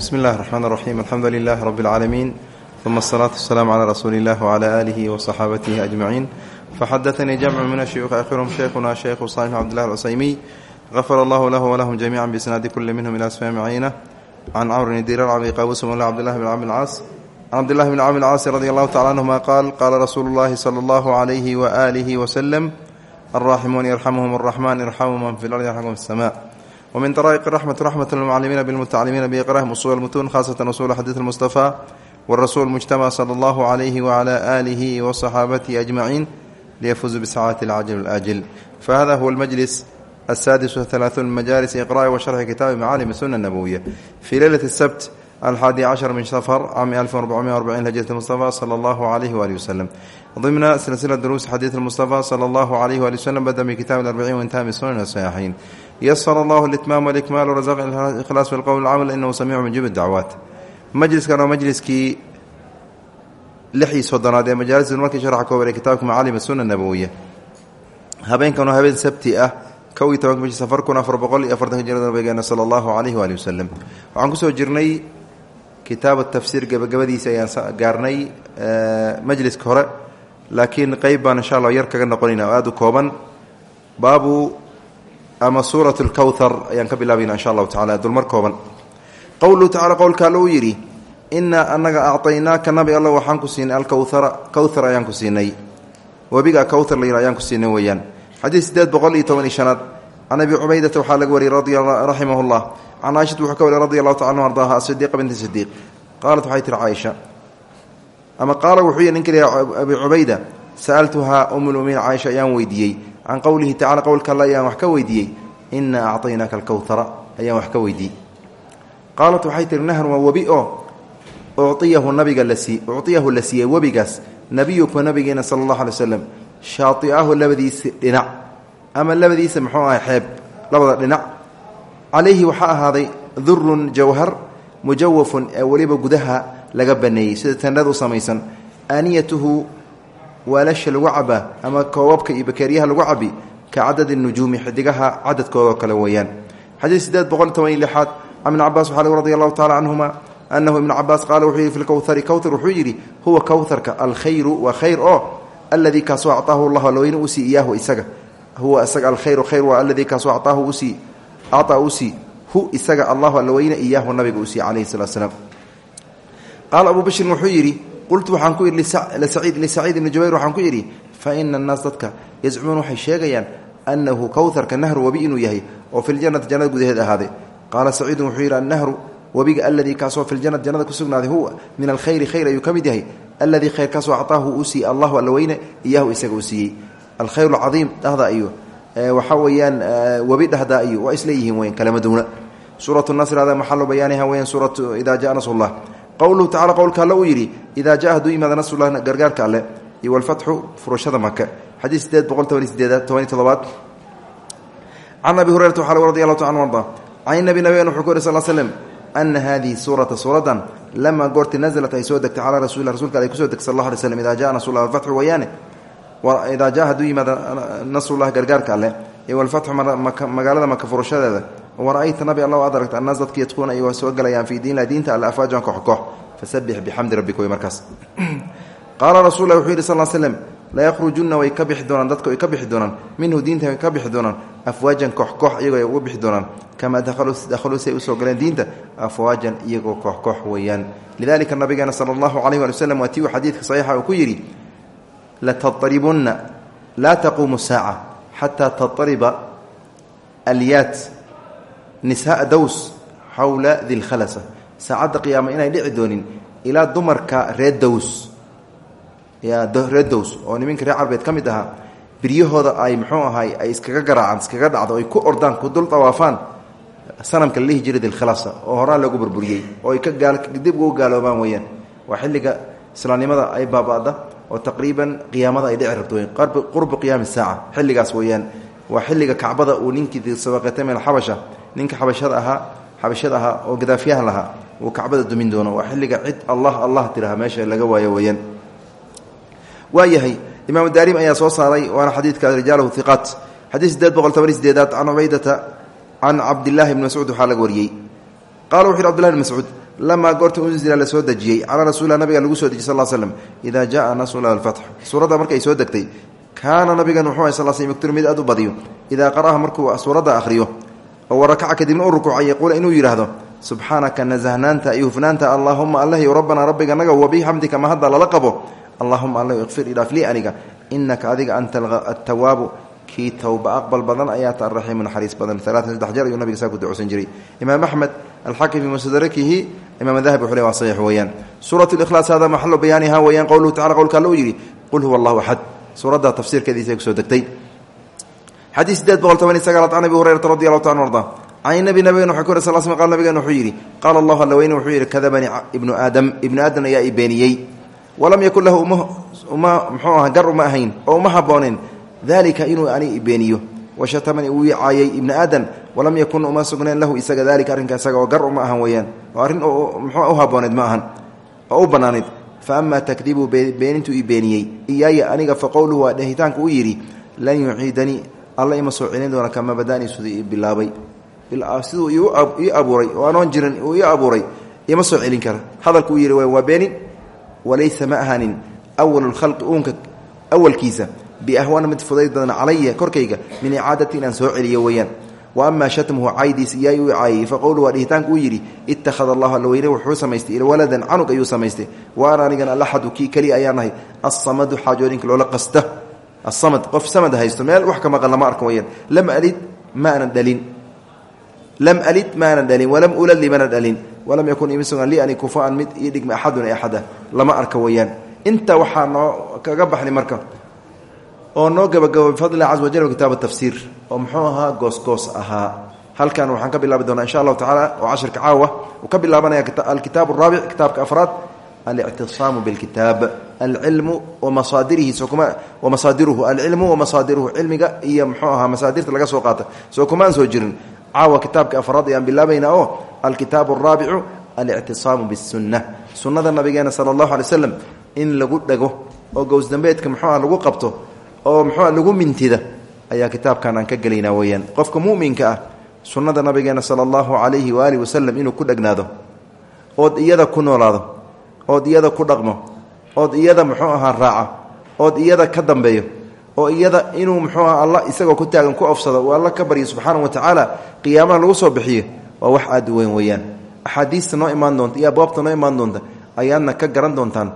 bismi illahi raxmaan raxiim alxamdu lilahi rabbi اlcaalamiin uma asalaatu wasalaamu calaa rasuuli illah wcala aalihi wasaxaabatihi ajmaciin faxadatanii jamcu min ashuyuuhi akhiruhum sheykhuna sheykhu salim cabdillahi alcusaymiy gafara allahu lahu walahum jamiica bisnaadi kuli minhum ila sfamicina can camrin dirarcabi qaabus mawla cabdillahi bn camr lcaas can cabdillahi bn camr lcaasi radi allahu tacala anhuma qaal qaala rasuulu llahi sala allahu alayhi waaalihi wasalam alraaximuun yarxamuhum araxman irxamu man fi lardi yarxamkum samaa wmin daraa'iq raxmati raxmat lmucalimiina bilmutacalimiina biiqrahim usul lmutuun khasatan usul xadiid almustafaa wrasuul mujtamac sala allahu calayhi wacala aalihi wasaxaabatihi ajmaciin liyafuuzu bisacaati alcajil alaajil fahada huwa almajlis asaadis wahalaaثuun min majaalis iqra'i wa sharxi kitaabi macaalim suna nabowiya fii leylati sabt alxaadi cashar min safar cami alf arbacumiya arbacin hijrat mustafa sala allahu calayhi waalihi waslem ضمن سلسلة دروس حديث المصطفى صلى الله عليه وآله وسلم بدأ من كتاب الأربعين وانتهى من سنن الصحيحين يسر الله الإتمام والإكمال ورزق الإخلاص في القول والعمل إنه سميع مجيب الدعوات مجلسkan waa majliskii lixii soddonaad ee majaalis markii sharxa kooban ee kitaabka macaalim الsuna الnabowiya habeenkan waa habeen sabti ah kow iyo tobanka bishi safar kun afar boqol iyo afartanka jirada nabigeena sala allahu calayhi waali wasalam waxaan kusoo jirnay kitaabu tafsiir gebagabadiisa ayaan gaarnay majliska hore laakiin qeyb baan insha allah yar kaga noqonayna oo aada u kooban. Baabu ama suurat lkowthar ayaan ka bilaabayna insha allahu tacala dulmar kooban. Qowluhu tacala qowlka alle uu yidhi innaa annaga acطaynaaka nabi alla waxaan ku siinay alkowhara kowthar ayaan ku siinay. Webiga kowthar la yidha ayaan ku siinay weeyaan. Xadiid sideed boqol iyo toban iyo shanaad. Can abi cubaydata waxaa laga wariyey raximah llah can caaishata wuxuu ka wariy radi allahu taala anu ardaaha asidiiqa binti sidiiq qaalat waxay tihi caaisha ama qaala wuxuu ninka abi cubayda sa'altuhaa umulmuminiin caaisha ayaan weydiiyey. Can qowlihi tacala qowlka alle ayaan wax ka weydiiyey. Inaa acطaynaaka alkowhara ayaan wax ka weydiiyey. Qaalat waxay tihi nahrun waa webi oo nabiga lasi uciyahu la siiyey webigaas. Nabiyuka nabigeena sala allahu alay shaaiahu labadiisa dhinac. Ama labadiisa muxuu ahay xeeb labada dhinac. Calayhi waxaa ahaaday durun jawhar mujawafun ee weliba gudaha laga baneeyey. Sida tandhada u samaysan aaniyatuhu waalasha lagu cabaa ama koobabka iyo bakeeryaha lagu cabi ka cadadi nujuumi xidigaha cadadkoodao kale weeyaan. Xadiid sideed boqol toban iyo lixaad can ibn cabaas waxaa radi allahu tacala canhuma anahu ibnu cabaas qaala wuxuu yihi fi lkowhari kowthar wuxuu yidhi huwa kowtharka alkhayru waa khayr oo aladii kaasoo acطaahu llah alweyne u sii iyaahu isaga. Huwa isaga alkhayru khayr waa aladii kaasoo acaahu u sii acطaa u sii hu isaga allahu alweyne iyaahu nabiga u sii calayhi salatu slaam qaala abu bashrin wuxuu yidhi qultu waxaan ku idhi lisaciid ibni jubayr waxaan ku idhi fa ina annaas dadka yazcumuuna waxay sheegayaan annahu kowharka nahru webi inuu yahay oo fi ljannati jannada gudaheed ahaaday qaala saciidun wuxuu yidhi annahru webiga aladii kaasoo fi ljanati jannada ku sugnaaday huwa min alkhayri khayr ayuu ka mid yahay aladii khayr kaasoo acطaahu uu siiyey allahu allaweyne iyahu isaga uu siiyey alkhayr cadiim dhahda iyo waxaa weeyaan webi dhahda iyo waa isleeyihiin weyan kalama duuna suuratu nasr hada maxalu bayaaniha weyan suuratu idaa jaa nasrullah qowluhu tacala qowlka alle uu yidhi idaa jaa hadduu yimaada nasrullah gargaarka alle iyo walfatxu furashada maka xadiid sideed boqol toban iyo sideedaad toban iyo todobaad can abi hurayrata waxaa radi allahu ta an arda can nabi nabigan wuxuu ku yiri sal slm ana hadihi suurata suuradan lamaa goorti naزlat ay soo degtay calaa rasuuli rasulka ay ku soo degtay sal la alay slm ida jaa nasrullah alfatxu wayaane idaa jaa nasrullah gargaarka alle iyo walfatxu magaalada maka furashadeeda wara-ayta nabi alla ad aragta annaas dadka yadkuuna ay soo galayaan fii diinlah diinta alle afaajan koox koox fasabix bixamdi rabbika way markaas qaala rasul lah wuxuu yidhi sal slm layakhrujunna way ka bixi doonaan dadka way ka bixi doonaan minhu diinta way ka bixi doonaan afwaajan koox koox iyagoo ay uga bixi doonaan kamaa dakhaluu say u soo galeen diinta afwaajan iyagoo koox koox weeyaan lidalika nabigeena sala allahu calayh wali waslem waa tii uu xadiidka saxiixa uu ku yidhi alyaat nisaaa dows xawla dilkhalasa saacadda qiyaama inay dhici doonin ilaa dumarka reer dows reer dows oo niminka reer carbeed ka mid ahaa biryahooda ay muxuu ahay ay iskaga garaacaan iskaga dhacdo ay ku ordaan ku dul dawaafaan sanamka la dhihi jiray dilkhalasa oo horaa loogu burburiyey oo ay ka dib ugu gaaloobaan weeyaan. Waa xilliga islaamnimada ay baaba'da oo taqriiban qiyaamada ay dhici rabto qurbu qiyaami saaca xilligaas weeyaan. Waa xilliga kacbada uu ninkii sabaqatay meel xabasha ninka xabashada ahaa xabashada ahaa oo gadaafyaha lahaa uu kacbada dumin doono. Waa xilliga cid allah allah tiraha meesha laga waayo weeyaan. Waayahay imaam daarim ayaa soo saaray waana xadiidka rijaalahu hiqaat xadiid sideed boqol toban iyo sideedaad can cubaydata can cabdillaahi bni mascuud waxaa laga wariyey. Qala wuxu yhi abdullahi bn mascuud unzila la soo dejiyey calaa rasuulilah nabiga lagu soo dejiyey sal slm idaa jaa nasrullah alfatx suuradda markay soo degtay kaana nabigan wuxuu ay sal sl yugtiru mid badiyo. Idaa qara'aha markuu suuradda akhriyo oo warakaca kadibna u rukuuca yaquula inuu yidhaahdo subxaanaka nasahnaanta iyo hufnaanta allaahuma allahy rabbanaa rabbiganaga wabixamdika ma hadda lala qabo? Allahuma alla ikfir idhaaf lii aniga inaka adiga anta atawaabu kii towba aqbal badan ayaa ta araxiimu naxariis badan alaatan saddex jeer ayuu nabiga saa ku ducsan jiray. Imaam axmed alxakim fi mustadrakihi imaam dahabi wuxuu le waa saxiix weeyaan. Suurat likhlaas hada maxalu bayaaniha weeyaan qowluhu tacala qowlka alla uu yidhi qul huwa allahu axad suuradda tafsiirkeediisa ku soo degtay xadiis sideed boqol toban iyo sagaalaad can abi hurayrata radi allahu taala arda. Can nabi nabigen ku yiri sal sl qal nabigen wuxuu yidhi qaala allahu alla weyne wuxuu ibnu aadam. Ibnu aadam ayaa i beeniyey. Walam yakun lahu uma mxuu aha gar uma ahayn oo uma habooneen dalika inuu ani beeniyo. Washatamani uu caayay ibna aadan walam yakun uma sugneen lahu isaga dalika arrinka isaga oo gar uma ahan weeyaan. Oo arrin mxuu u habooneed ma ahan. Oo u fa amaa takdiibuu beenintuu i beeniyey. Iyaaya aniga fa qowluhu waa dhehitaanku u lan yuciidanii alla ima soo celin doona kama badani siduu i bilaabay. Siduu ii abuuray oo anoon jirin uu ii abuuray ima soo celin kara. Hadalku uu yidhi waa beenin walaysa ma ahanin awal lkhalqi uunka awalkiisa biahwana mid fudayd badan calaya korkayga min icaadati inaan soo celiyo weeyaan. Wa amaa shatmuhu caydiis iyaay uu caayay fa qowlu waa dhihitaanku uu yidhi ittakhada allahu alla weyne wuxuu samaystay ila waladan canug ayuu samaystay. Wa ana anigana alaxadu kii keliya ayaan nahay assamadu xaajooyinka loola qasta asamad qof samad haysto meel wax ka maqan lama arko weyaan lam alid maanan dhalin lam alid maanan dhalin walam ulad limana dhalin walam yakun imi sugan li ani kufaan mid ii dhigma axadun axada lama arka weeyaan inta waxaa noo kaga baxnay marka oo noo gabagabo bifadli caza wajal kitaab tafsiir oo muxuu ahaa goosgoos ahaa halkan waxaan ka bilaabi doonaa insha allahu tacaala oo cashirka caawa uu ka bilaabanaya alkitaab araabic kitaabka afraad alictisaamu bilkitaab alcilmu wamasaadirihi wamasaadiruhu alcilmu wamasaadiruhu cilmiga iyo muxuu ahaa masaadirta laga soo qaata soo kumaan soo jirin caawa kitaabka afraad ayaan bilaabaynaa oo alkitaabu araabicu alictisaamu bisunna sunnada nabigeena sala allahu alay slam in lagu dhago oo gowsdambeedka muxuuah lagu qabto oo muxuua lagu mintida ayaa kitaabkan aan ka gelaynaa weeyaan qofka muminka ah sunnada nabigeena sala allahu calayhi waaalih wasalam inuu ku dhegnaado ood iyada ku noolaado ood iyada ku dhaqmo ood iyada muxuu ahaa raaca ood iyada ka dambeeyo oo iyada inuu muxuu aha alla isagoo ku taagan ku ofsado uu alla ka baryo subxaanahu wa tacaala qiyaamaha lagu soo bixiyo waa wax aada weyn weeyaan. Axaadiista noo imaan doonta iyo abwaabta noo imaan doonta ayaadna ka garan doontaan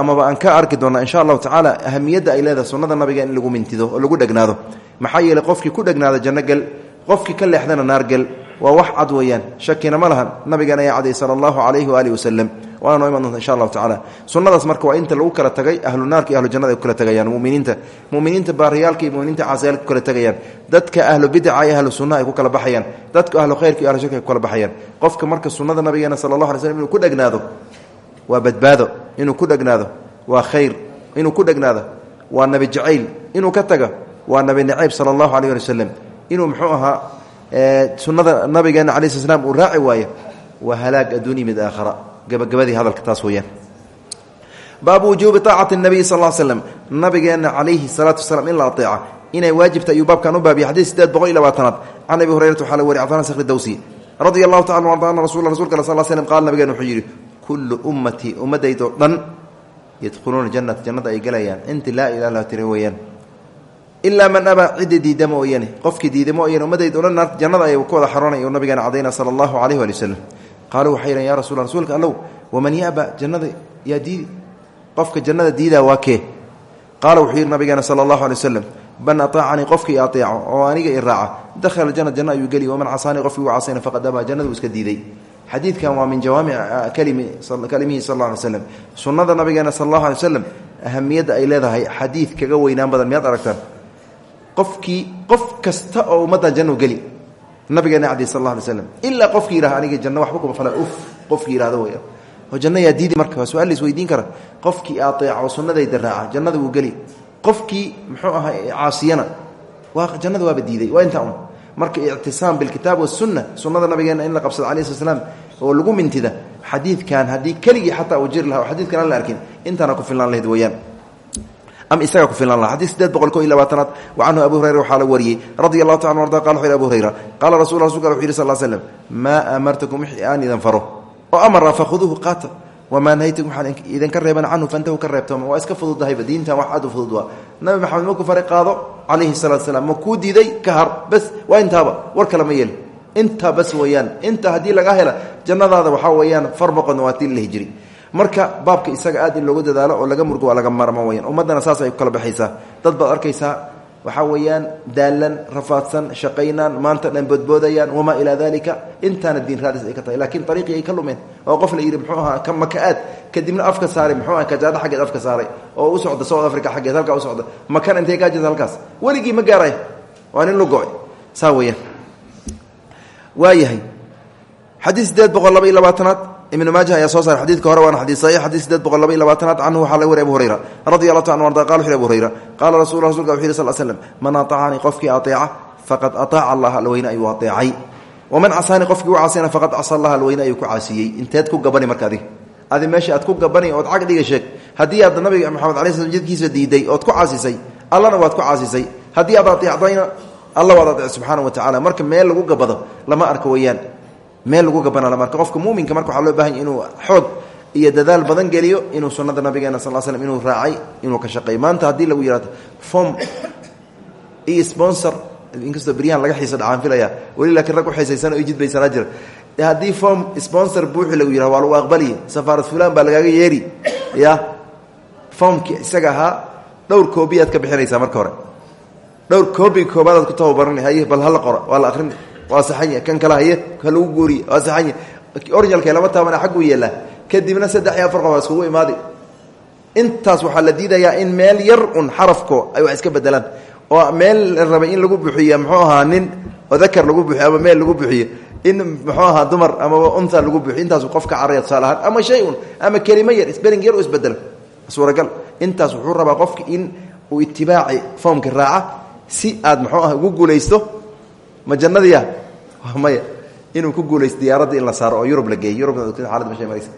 amaba aan ka arki doonnaa insha allahu tacaala ahamiyadda ay leedahay sunnada nabiga in lagu mintido oo lagu dhegnaado maxaa yeeley qofkii ku dhegnaada janno gel qofkii ka leexdana naar waa wax cad weeyaan. Shakina ma lahan. Nabigan ayaa caday sala allahu calayhi waaalih wasalam waana noo iman insha allahu tacala sunnadaas marka waa inta lagu kala tagay ahlu naarka ahlu jannada ay kala tegayaan muminiinta muminiinta baariyaalka iyo muminiinta caasiyaalka kala tegayaan dadka ahlu bidca iyo ahlu sunna ay ku kala baxayaan. Dadka ahlu khayrka iyo ahlu shirka ay kala baxayaan. Qofka marka sunnada nabigeena sala allah alay slm ku dhegnaado waa badbaado. Inuu ku dhegnaado waa khayr. Inuu ku dhegnaado waa nabi jacayl. Inuu ka taga waa nabi nacayb sala allahu alayh ali inuu muxuu ahaa sunnada nabigeena cala sl slam uu raaci waayo waa halaag adduuniya mid aakhara. Gabagabadii hadalka taas weeyaan. Baabu wujuubi aacati nabiyi sal l slem nabigeena calayhi salaatu wasalaam in la aeeca inay waajibta ayuu baabkan u baabiya xadiis sideed boqol iyo labaatanaad. Can abi hurayrata waxaa la wari cbdana sakri dawsi. Radia allahu tacala arda ana rasul rasulka al sal slm qaala nabigeena wuxuu yidhi kullu ummatii ummaddaydoo dhan yadkhuluuna jannada ay galayaan. Inti laa ilah la tiri weeyaan ilaa man abaa cidda diida mooyane qofkii diida mooyane ummadayda o dhan jannada ay ku wada xaroonay u nabigeena cadayna sala allahu calayh waali wasalam qaaluu waxay yidhahen ya rasul rasuulka waman yaba jannada yaa diidi qofka jannada diidaa waa kee? Qaala wuxuu yidhi nabigeena sala allahu alay wasalam ban aطaacanii qofkii aeeco oo aniga i dakhala jana janna ayuu geli waman casaanii qofkii ugu casayna faqad abaa jannadu iska diiday. Xadiidkan waa min jawaamic kalimihi sal alla alay slam sunnada qofkii qof kasta oo ummaddan jannu geli nabigeena cadi sal alla alay slam ilaa qofkii yidhaha aniga janno waxba kuma fala uf qofkii yidhahdo weya oo janno yaa diidi marka waa su'aal lais weydiin kara. Qofkii aeeco sunnadayda raaca jannada wuu geli. Qofkii muxuu ahaa caasiyana waa jannada waaba diiday waa intaa un. Marka ictisaam bilkitaab wasunna sunnada nabigeena in la qabsado calayi sl slam oo lagu mintida xadiidkan haddii keligii xataa uu jiri laha oo xadidkan aan la arkin intaana ku filnaan lahayd weyaan ama isagaa ku filnaan laha xadid sideed boqol ko iyo labaatanaad. Wa canhu abu hurayra waxaa la wariyey. Radia allahu taala arda qala wuxu yhi abu hurayra qaala rasul rasulka wuxu yidhi sal slam maa amartakum wixii aan idin faro. Oo amara fakhuduuhu qaata wamaa nahaytukum waxaan idinka reeban canhu fantahu ka reebtooma. Waa iska fududahayba diintan wax aad u fudud waa. Nabi maxamed maku fari qaado calayhi salatu salaam ma kuu diiday? Ka har kale ma yeeli intaa bas weeyaan inta waa tii marka baabka isaga aad in loogu dadaalo oo laga murgo waa laga marmo weyaan ummaddana saas ay kala baxaysaa dad baad arkaysaa waxaa daalan rafaadsan shaqaynaan maanta dhan boodboodayaan wamaa ilaa dalika intaana diin raadis ay ka tahay laakiin ariiqii ay ka oo qof la yidhi muxuu ahaa maka-aad kadibna afka saaray muxuu aha kajaada xaggeed afka saaray oo u socda south africa xaggeed halkaa u socda. Makan intay kaa jirta halkaas? Weligii ma gaaray waa nin lugo saa weyaan waayahay xadiid sideed boqol laba iyo labaatanaad ibnu maaja ayaa soo saaray xadidka hore waana xadiid saxiix xadiid sideed boqol laba iyo labaatanaad abu hurayra radi allahu ta anu arda hurayra qaala rasul rasulka wuxu yiri sal man aطacanii qofkii aeeca faqad aطaaca allah alweyne ayuu aeecay waman casaanii qofkii u caasiyana faqad casa allah alweyne ayuu ku caasiyey. Inteed ku gabani marka adi meesha aad ku gabani ood sheeg. Haddii aad nabiga maxamed alay slam jidkiisa diiday ood ku caasisay allana waad ku caasisay. Haddii aad aeecdayna alla wa tacala marka meel lagu gabado lama arko weyaan meel lagu gabana lama arko qofka muuminka marka waxaa loo baahan ya inuu xoog iyo dadaal badan geliyo inuu sunnada nabigeena sal slm inuu raacay inuu ka shaqeey maanta haddii lagu yihahdo fom iyo sponsor inkastoo beryahan laga xiisa dhacaan filaya weli laakiin rag uxiisaysan oo jidbaysanaa jira. Haddii fom sponsor buuxi lagu yihah waa lagu aqbaliy safaarad fulan baa lagaaga yeeri. Ya fomki isaga ahaa dhowr koobiyaad ka bixinaysaa marka hore. Dhowr koobi koobaadaad ku tababaran haye bal hala qora waa la akrin waa saxanya kan kale haye ka lagu guuriye waa saxanya originalka lama taabana xagguu yeelaa kadibna saddex iyo afar qof aa iskugu imaadi. Intaas waxaa la diidayaa in meel yar un xarafko ay wax iska bedelaan oo meel la rabay in lagu buxiyo muxuu ahaa nin dakar lagu buxiyo ama meel lagu buxiyo in muxuu ahaa dumar amaba unha lagu buxiyo intaasu qof ka caraya tusaale ahaan ama shay un ama kelimo yar sbeling yar u isbedelo suuragal. Uu si aad muxuu ugu guulaysto ma jannadiya? Maya. Inuu ku guulaysto diyaaradda in la saaro oo yurub la geeyo yurubna xaalad mashay maraysa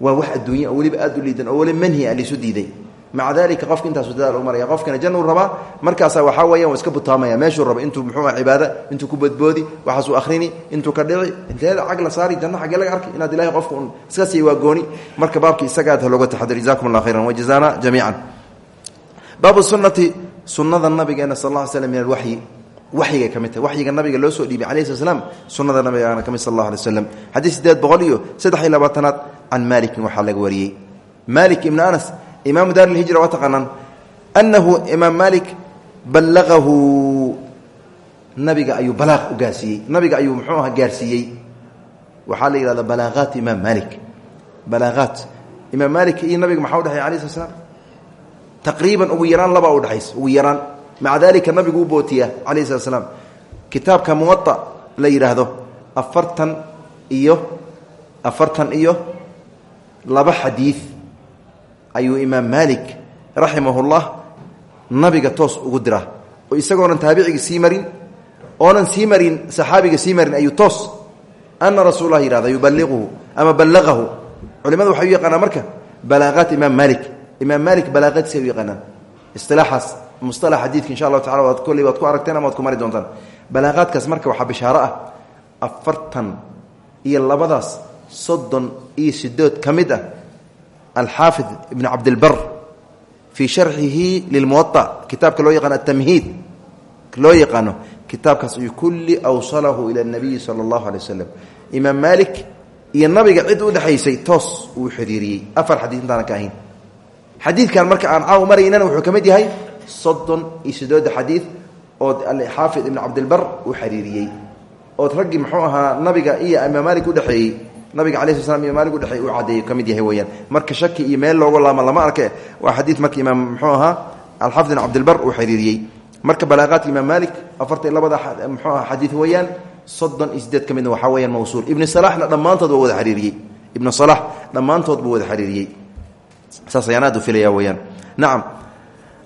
waa wax adduunya oo weliba aad u liidan oo weli manhi a liisu diiday. Maca dalika qofka intaasu dadaal u maraya. Qofkana janna uu rabaa. Markaasaa waxaa weeyaan waa iska butaamaya. Meeshuu raba intuu muxuu ah cibaada intuu ku badboodi waxaasuu akhrini intuu ka dhici. Inteeda cag la saari janno xaggee laga arkay inaad ilahay qofka un iska siiy waa gooni marka baabkii isaga aad looga taxadir. Jazakum allah khayran wajazana jamiican. Baabu sunnati sunnada nabigeena sal alla ly slam min alwaxyi waxyigay ka mid tahay. Waxyiga nabiga loo soo dhiibay alayh slat slam sunnada nabigaana ka mid sal allah alay waslam xadiid sideed boqol iyo saddex iyo labaatanaad can malikin waxaa laga wariyey. Malik ibni anas imaamu daar lhijra waa taqaanaan anahu imaam malik ballaqahu nabiga ayuu balaaq u gaarsiiyey. Nabiga ayuu muxuu aha gaarsiiyey? Waxaa la yihahda balaaqaat imaam malik balaaqaat imaam malik iyo nabiga maxaa udhexeya alayh slat slam taqriiban ugu yaraan labaa udhexaysa ugu yaraan maca dalika nabigu u bootiya calayh slat slam kitaabka muwaa la yidhaahdo afartan iyo afartan iyo laba xadiid ayuu imaam maalik raximahullah nabiga toos ugu diraa oo isagoonan taabiciga sii marin oonan sii marin saxaabiga sii marin ayuu toos ana rasuul lah yihahda yubaliquhu ama ballaqahu culimadu waxay u yaqaanaan marka balaaqaat imaam maalik. Imaam maalik isilaaxaas musala xadiidka insha allahu tacala waad kolley waad ku aragteen ama ku mari doontaan. Balaaqaadkaas marka waxaa bishaaro ah afartan iyo labadaas soddon iyo sidood ka mid ah alxaafid ibnu cabdilbar fii sharxihi lilmuwa kitaabka loo yaqaano atamhiid loo yaqaano kitaabkaas iyo kulli awsalahu ila nabiyi sala allahu alay wasalam imaam maalik iyo nabiga cid u dhexaysay toos uu xiriiriyey afar xadiid intaana ka ahayn. Xadiidkan marka aan caaw maraynana wuxuu ka yahay soddon iyo sidooda xadiid ood xaafid ibn cabdilbar uu xiriiriyey. Ood raggii muxuu ahaa nabiga iyo imaam maalik udhexeeyey nabiga ala sl slam imaam maalik udhexeey uu caddeeyey ka mid yahay weyaan marka shaki iyo meel looga laama lama arke waa xadiid marka imaam muxuu ahaa alxaafid ibn cabdilbar uu xiriiriyey. Marka balaaqaadka imaam maalik afartan labada muxuu aha xadiid weeyaan soddon iyo sideed ka midna waxaa weyaan mawsuul. Ibni salaxna dhammaantood waa wada xiriiriyey. Ibnu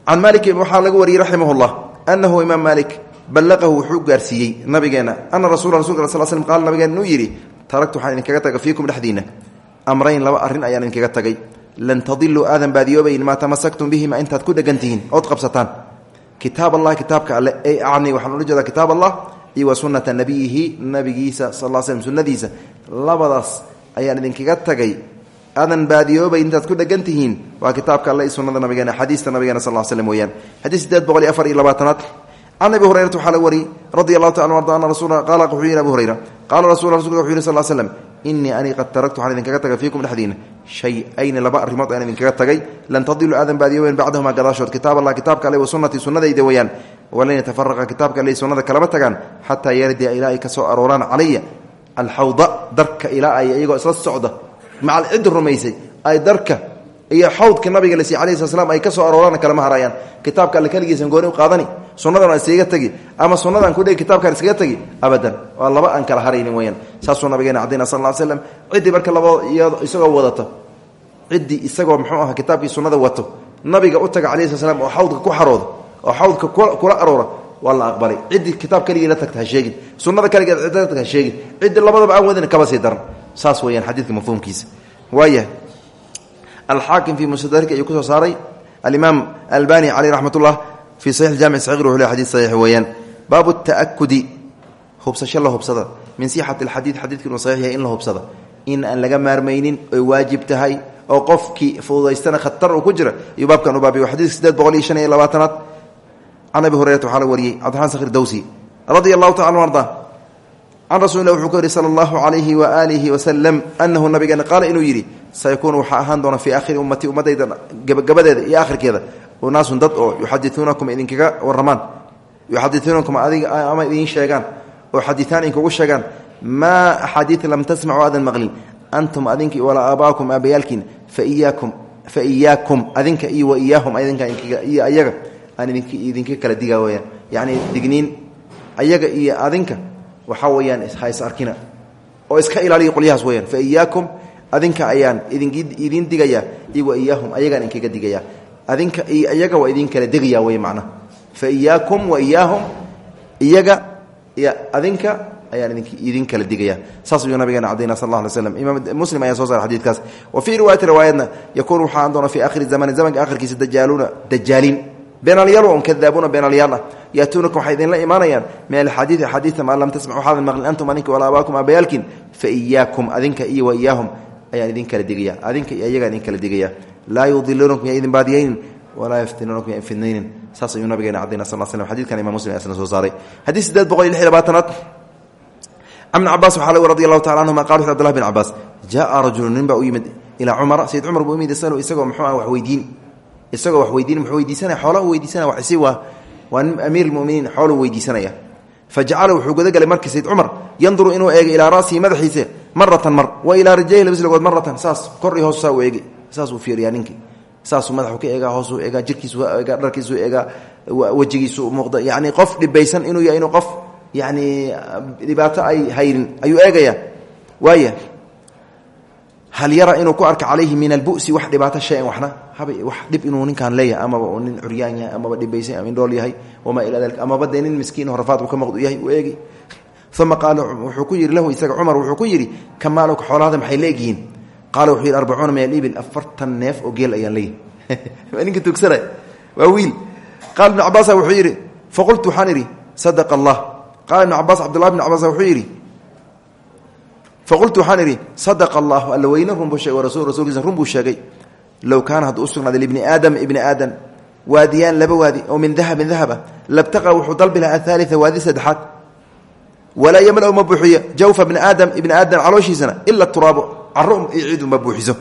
can maalik waxaa laga wariyey raximah llah anahu imaam maalik ballaqahu wuxuu gaarsiiyey nabigeena ana rasul rasulka sal slm qaala nabigeena inuu yidhi taragtu waxaan idinkaga taga fiikum dhexdiinna amrayn laba arrin ayaan idinkaga tagay. Lan tadiluu aadan baadiyoobayn maa tamasaktum bihima intaad ku dhegan tihiin ood qabsataan. Kitaab allah kitaabka alle ey acni waxaan ula jeedaa kitaab allah iyo wa sunnata nabiyihi nabigiisa sal l slm sunnadiisa. Labadaas ayaan idinkaga tagay aadan baadiyoobay intaad ku dhegan tihiin waa kitaabka alle sunnada nabigeena xadiista nabigeena sal slm weyaan xadiis sideed boqol iyo afar iyo labaatanaad. Can abi hurayrata waxaa la wariyey radi allahu taala arda ana rasul qaala wuxuu yihi abu hurayra qaala rasul rasulka wuxu yih sal l slm inii ani qad taraktu waxaan idinkaga tagay fiikum dhexdiina. Shay-ayni laba arrimood ayaan idinkaga tagay. Lan tadilu aadan baadiyooben bacdahumaa gadaashood. Kitaab allah kitaabka alle wa sunnatii sunnadayda weyaan walan yatafaraqa kitaabka alle sunnada kalama tagaan xataa yardia ilaa ay ka arooraan calaya. Alxawda darka ilaa ay iyagoo isla socda macal ciddi rumaysay ay darka iyo xawdka nabiga la siiy alayhi sla slam ay ka soo arooraan kalama harayaan. Kitaabka alle keligiisan gooni u qaadani sunnadan iskaga tegi ama sunnadan kudhegi kitaabkan iskaga tegi abadan. Waa laba aan kala haraynin weyaan saasuu nabigeena cadayna sal l slam ciddii marka laba isagoo wadato ciddii isagoo muxuu aha kitaabkii sunnada wato nabiga u taga alayhi sla slam oo xawdka ku xarooda oo xawdka kula aroora waa la aqbalay. Ciddii kitaab keligii la tagta ha sheegin. Sunnada keligeed ha sheegin. Ciddii aan saas weyaan xadiidka mafhuumkiisa. Waayahay alxaakim fii mustadrika ayuu ku soo saaray. Alimaam albani caleyh raxmat ullah fii saxix jaamic saqiir wuxuu le xadid saxiix weeyaan. Baabu ta'akudi hubsasho la hubsada. Min sixati alxadiid xadiidka inuu saxiix yahay in la hubsada. In aan laga maarmaynin oy waajib tahay oo qofkii fududaystana khatar uu ku jira ayuu baabkan u baabiy xadiidka sideed boqol iyo shan iyo labaatanaad can abi hurayrata waxaa la wariyey cabdiraxmaan sakhir dawsi radia allahu tacala arda can rasul lah wuxuu ka yidhi sala allahu calayhi waaalihi wasalam anahu nabigeena qaala inuu yidhi sayakuunu waxaa ahaan doona fii aakhiri ummatii ummadayda gabagabadeeda iyo aakhirkeeda unaasun dad oo yuxadiuunakum idinkaga waramaan yuxadiuunakum adiga ama idiin sheegaan oo xadiaan idinkugu sheegaan maa axaadiid lam tasmacu aadan maqlin antum adinka walaa aabaakum aabayaalkiin faiyaakum fa iyaakum adinka iyo wa iyaahum adinka iyo ayaga aan idinka kala diga weyaan yacni digniin ayaga iyo adinka waxaa weyaan ha is arkina. Oo iska ilaaliya qolyahaas weyaan fa iyaakum adinka ayaan idin digayaa iyo wa iyaahum ayagaan idinkaga digayaa adinka iyo iyaga waa idin kala degaya wey macnaha fa iyaakum wa iyaahum iyaga adinka ayaan idin kala digaya. Saas ayuu nabigeena cadayna sal alla alay slam imaam muslim ayaa soo saara xadidkaas wa fii riwaayati riwaayadna yakuunu waxaa aan doona fii akhiri zamani zamanka akhirkiisa dajaaluuna dajaaliin beenalyaal on kadaabuuna beenalyaal ah yaatuunakum waxay idinla imaanayaan. Min alxadiidi axaadiida maa lam tasmacu waxaadan maqlin antum adinka walaa abaakum aabayaalkin fa iyaakum adinka iyo wa iyaahum ayaan idin kala digaya. Adinka iyo ayagaan idin kala digaya. Laa yudiluunakum ya idin baadiyaynin. Walaa yaftinuunakum ya fidnaynin saas ayuu nabigeena cadayna sal slm xadidkan imam muslim asna soo saaray. Xadiis sideed boqol iyo lix labaatanaad. Can cabaas waxaa lg radi allahu tacala anhuma qal wuxu abdulahi bn cabaas jaءa rajulu nin baa u yimid ilaa cumara sayid cumar buu u yimid yasalu isagoo muxuu ah wax weydiin isagoo wax weydiin muxuu weydiisanaya xoolaha weydiisanaya waxsi waa waa nin amiir lmuminiin xooluu weydiisanaya. Fajacala wuxuu gudagalay markii sayid cumar yanduru inuu eegay ilaa ra'sihi madaxiisa maratan mar wa ilaa rijayhi labislogood maratan saas kor iyo hoos saa u eegay. Saasuu fiiriyaa ninkii. Saasuu madaxu ka eegaa hoosuu eegaa jirkiisu eegaa dharkiisuu eegaa wejigiisu muuqda. Yacni qof dhibaysan inuu yahay inuu qof yani dhibaato ay haynin ayuu eegaya waaya hal yara inuu ku arka calayhi min albu'si wax dhibaato shayan waxna wax dhib inuu ninkaan leeyahay amaba uu nin curyaan yahay amaba dhibaysan ama indhool yahay wamaa ilaa dalika amaba dee nin miskiin oo rafaad uu ka maqdu yahay uu eegi. Uma qaala wuxuu ku yidhi lahu isaga cumar wuxuu ku yidhi kamaalowka xoolahaada maxay leegyihiin qaala wuxuu yidhi arbacuuna min alibil afartan neef oo geel ayaan leeyahay. Ninka tugsana waa wiil. Qaala ibnu wuxuu yidhi faqultu waxaan idhi allah. Qaala ibn cabaas cabdulahi bn wuxuu yidhi faqultu waxaan idhi sadaqa allahu alla weyne run buu sheegay wa rasul rasuulkiisa run low kaana hadduu u sugnaaday libni aadam ibni aadan waadiyaan laba waadi oo min dahabin dahaba labtaqa wuxuu dalbi lahaa ahaalia waadi saddexaad walaa yamla ma buuxiyo jawfa bni aadam ibni aadam calooshiisana ila turaabo caro ciidu ma buuxiso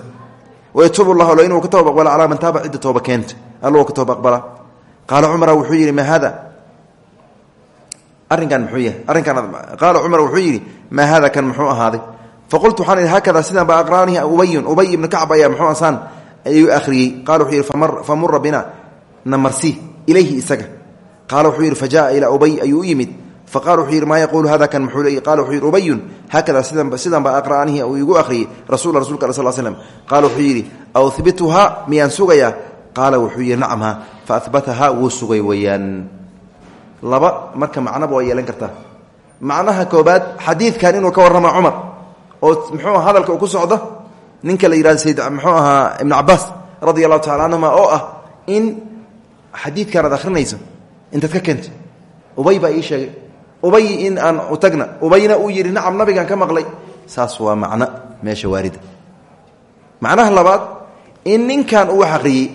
wayatuubu llah lo inuu ka tooba aqbala calaa man taaba cidda tooba keenta alluu ka tooba aqbala qaala cumara wuxuu yidhi ma hada arrinkan muxuu yahay arrinkan qaala cumar wuxuu yidhi maa hada kan muxuu ahaaday faqultu waxaan idhi haakada sidan ba aqraanihi ubayun ubay ibnu kacb ayaa muxuu asaan ayuu akhriyey. Qala wuxuu yidhi famura bina namarsi ilayhi isaga. Qaala wuxuu yidhi fajaءa ilaa ubay ayuu yimid. Faqala wuxuu yidhi maa yaquulu hada kan? Muxuu leey wuxuu yidhi ubayun haakada sidan sidan ba aqra'anihi uu igu akhriyey rasul rasulka al sl slm qaala wuxuu yidhi awhbituhaa miyaan sugayaa laba marka macnaba waa yeelan kartaa. Macnaha koobaad xadiidkan inuu ka warrama cumar oo muxuu hadalka uu ku socdo ninka la yihahdo sayd muxuu ahaa ibnu cabaas radia allahu tacala canhuma oo ah in xadiidkan aad akhrinayso intaad ka keento. Ubay baa ii sheegay. Ubay in aan utagna ubayna uu yidhi nacam nabigaan ka maqlay. Saas waa macno meesha waarida. Macnaha labaad in ninkan uu wax akhriyey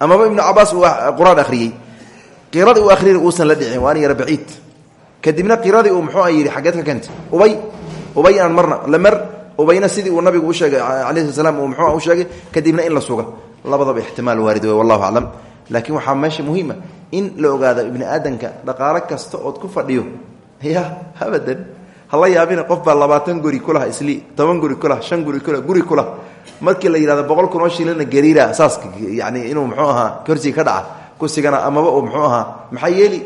amaba ibnu cabaas uu qur'aan akhriyey qiradii uu akhriyay uusan la dhicin waa an yara baciid. Kadibna qiradii uu muxuu yidhi xaggeed ka keentay ubay ubay inaan marna la mar ubayna sidii uu nabigu u sheegay alayhi sl slam uu muxuu u sheegay kadibna in la suga labadaba ixtimaal waarid wey wallahu aclam. Laakiin waxaa meesha muhiima in la ogaado ibni aadanka dhaqaalo kasta ood ku fadhiyo. Ya abadan. Hala yaabina qof baa labaatan guri kulah isli toban guri kulah shan guri kulah guri kulah markii la yidhahdo boqol kun oo shilina gariira saas yani inuu muxuu ahaa korsiga ka dhaca kusigana amaba uu muxuu ahaa maxaa yeeli?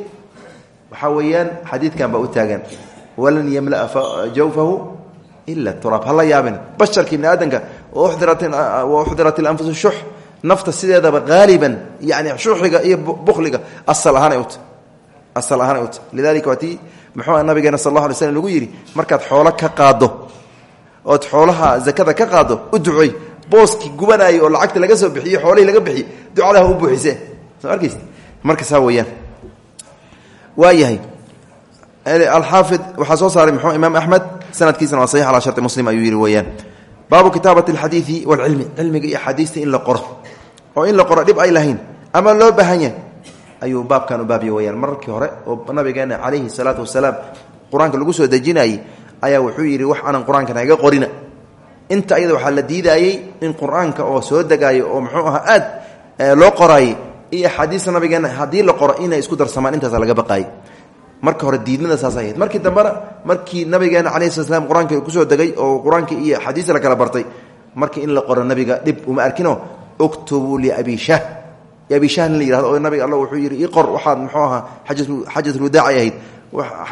Waxaa weeyaan xadiidkan baa u taagan. Walan yamlaa jawfahu ila turaab hala yaabina basharka ibni aadanka uxdirat ilanfusu shux nafta sideedaba haaliban yani shuxiga iyo bukliga asal ahaanay uta asal ahaanay uta lidalika waa tii muxuu nabigeena sal alla alay lagu yidhi markaad xoolo ka qaado ood xoolaha zakada ka qaado u ducoy booskii gubanayay oo lacagta laga soo bixiyo xoolihii laga bixiy ducadaha u buuxise soo arkays marka alxaafid waxaa soo saaray muxuu imaam axmed sanadkiisana waa saxiix calaa sharti muslim ayuu yidhi weeyaan. Baabu kitaabati alxadiidi walcilmi cilmiga iyo xadiista in la qoro. Oo in la qoro dhib ay lahayn. Ama loo baahan yahay? Ayuu baabkan u baabya weyaan mararkii hore oo nabigeena calayhi salaatu wasalaam qur'aanka lagu soo dejinayey ayaa wuxuu yidhi wax aanan qur'aankan haga qorina. Inta ayada waxaa la diidaayey in qur'aanka oo soo degaayo oo muxuu ahaa aad loo qoraayey iyo laga baqaayay marka hore diidmada saas ahayd. Markii dambena markii nabigeena calayhi sala slam qur'aanka ku soo degay oo qur'aanka iyo axaadiista la kala bartay markii in la qoro nabiga dhib uma arkino uktubuu liabi shah. Abi shahn la yihahdo oo nabiga alla wuxuu yidhi iqor waxaad muxuu ahaa xajatulwadaacay ahayd.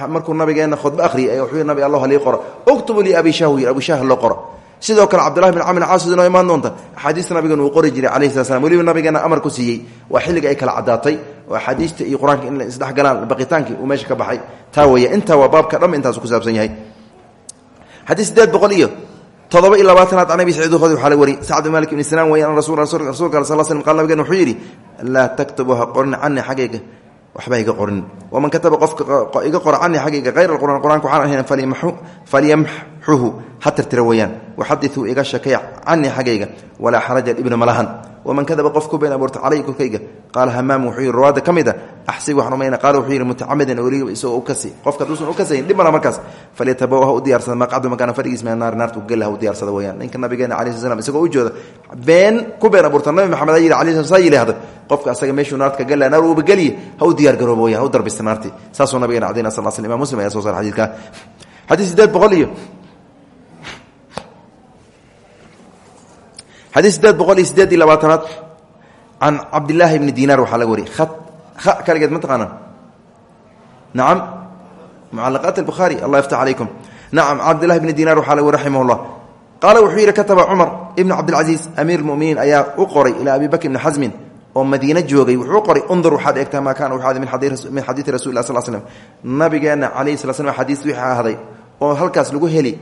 Markuu nabigeena khudba akhriyay wuxuu yidhi nabi allah halii qoro. Uktubu liabi shah yidhi abu shah loo qoro sidoo kale cabdullahi bin camr caas inoo imaan doonta. Axaadiista nabigan uu qori jiray calayhi sala slam weliba amar ku siiyey. Waa xilliga ay kala caddaatay. Oo axaadiista iyo qur'aanka in la isdhexgalaan baqitaankii uu meesha ka baxay. Taa weeye intaa waa baabka dham intaasu ku saabsan yahay. Xadiis sideed boqol todoba iyo labaatanaad can abi saciid khudri la wari sacd malik ibni sinaan weeyaan rasul rasuulka al sal slm qal nabigen wuxuu yidhi laa taktubu ha qorin canii xaggayga waxba iga qorin. Waman kataba qofka iga qora canii xaggayga hayr alqur'an qur'anka waxaan ahayn falyamxuhu. Ha tirtira weeyaan. Waxadiuu iga shakay canii xaggayga. Walaa xaraja ibna malahan. Waman kadaba qof ku been abuurta calay korkayga qaala hamaam wuxuu yidhi rawaada ka mid a axsib waxaan umayna qaala wuxuu yidhi mutacamidan weliba isagoo u kasi qofka haduusan u kasayn dhib mala markaas. Falyatabawa ha u diyaarsada maqacdu makaana fadhigiis mina naar naartu gela ha u diyaarsada weyaan ninka nabigeena calayi sl slam isagoo u jooda been ku been abuurta nabi maxamed a yidhi alai sl saa yidhaahda qofka asaga meeshuu naarta ka gela naar uuba geliye ha u diyaar garooba weyan ha u darbista naartii saasuu nabigeena cadayna sal can cabdilaahi bni dinaar waxaa laga wariy a kaligeed ma taqaana nacam mucalaqaat albukhaari allah yaftax calaykum nacam cabdillahi bni dinaar waxaa laga raximah llah qaala wuxuu yidhi kataba cumar ibnu cabdilcasiis amiir muminiin ayaa u qoray ilaa abi bakr ibni xasmin oo madiine joogay wuxuu u qoray undur waxaad eegtaa maa kaana waxaad min xadiidi rasul lah sl slm nabigeenna calayhi sala slm xadiis wixii ahday oo halkaas lagu heli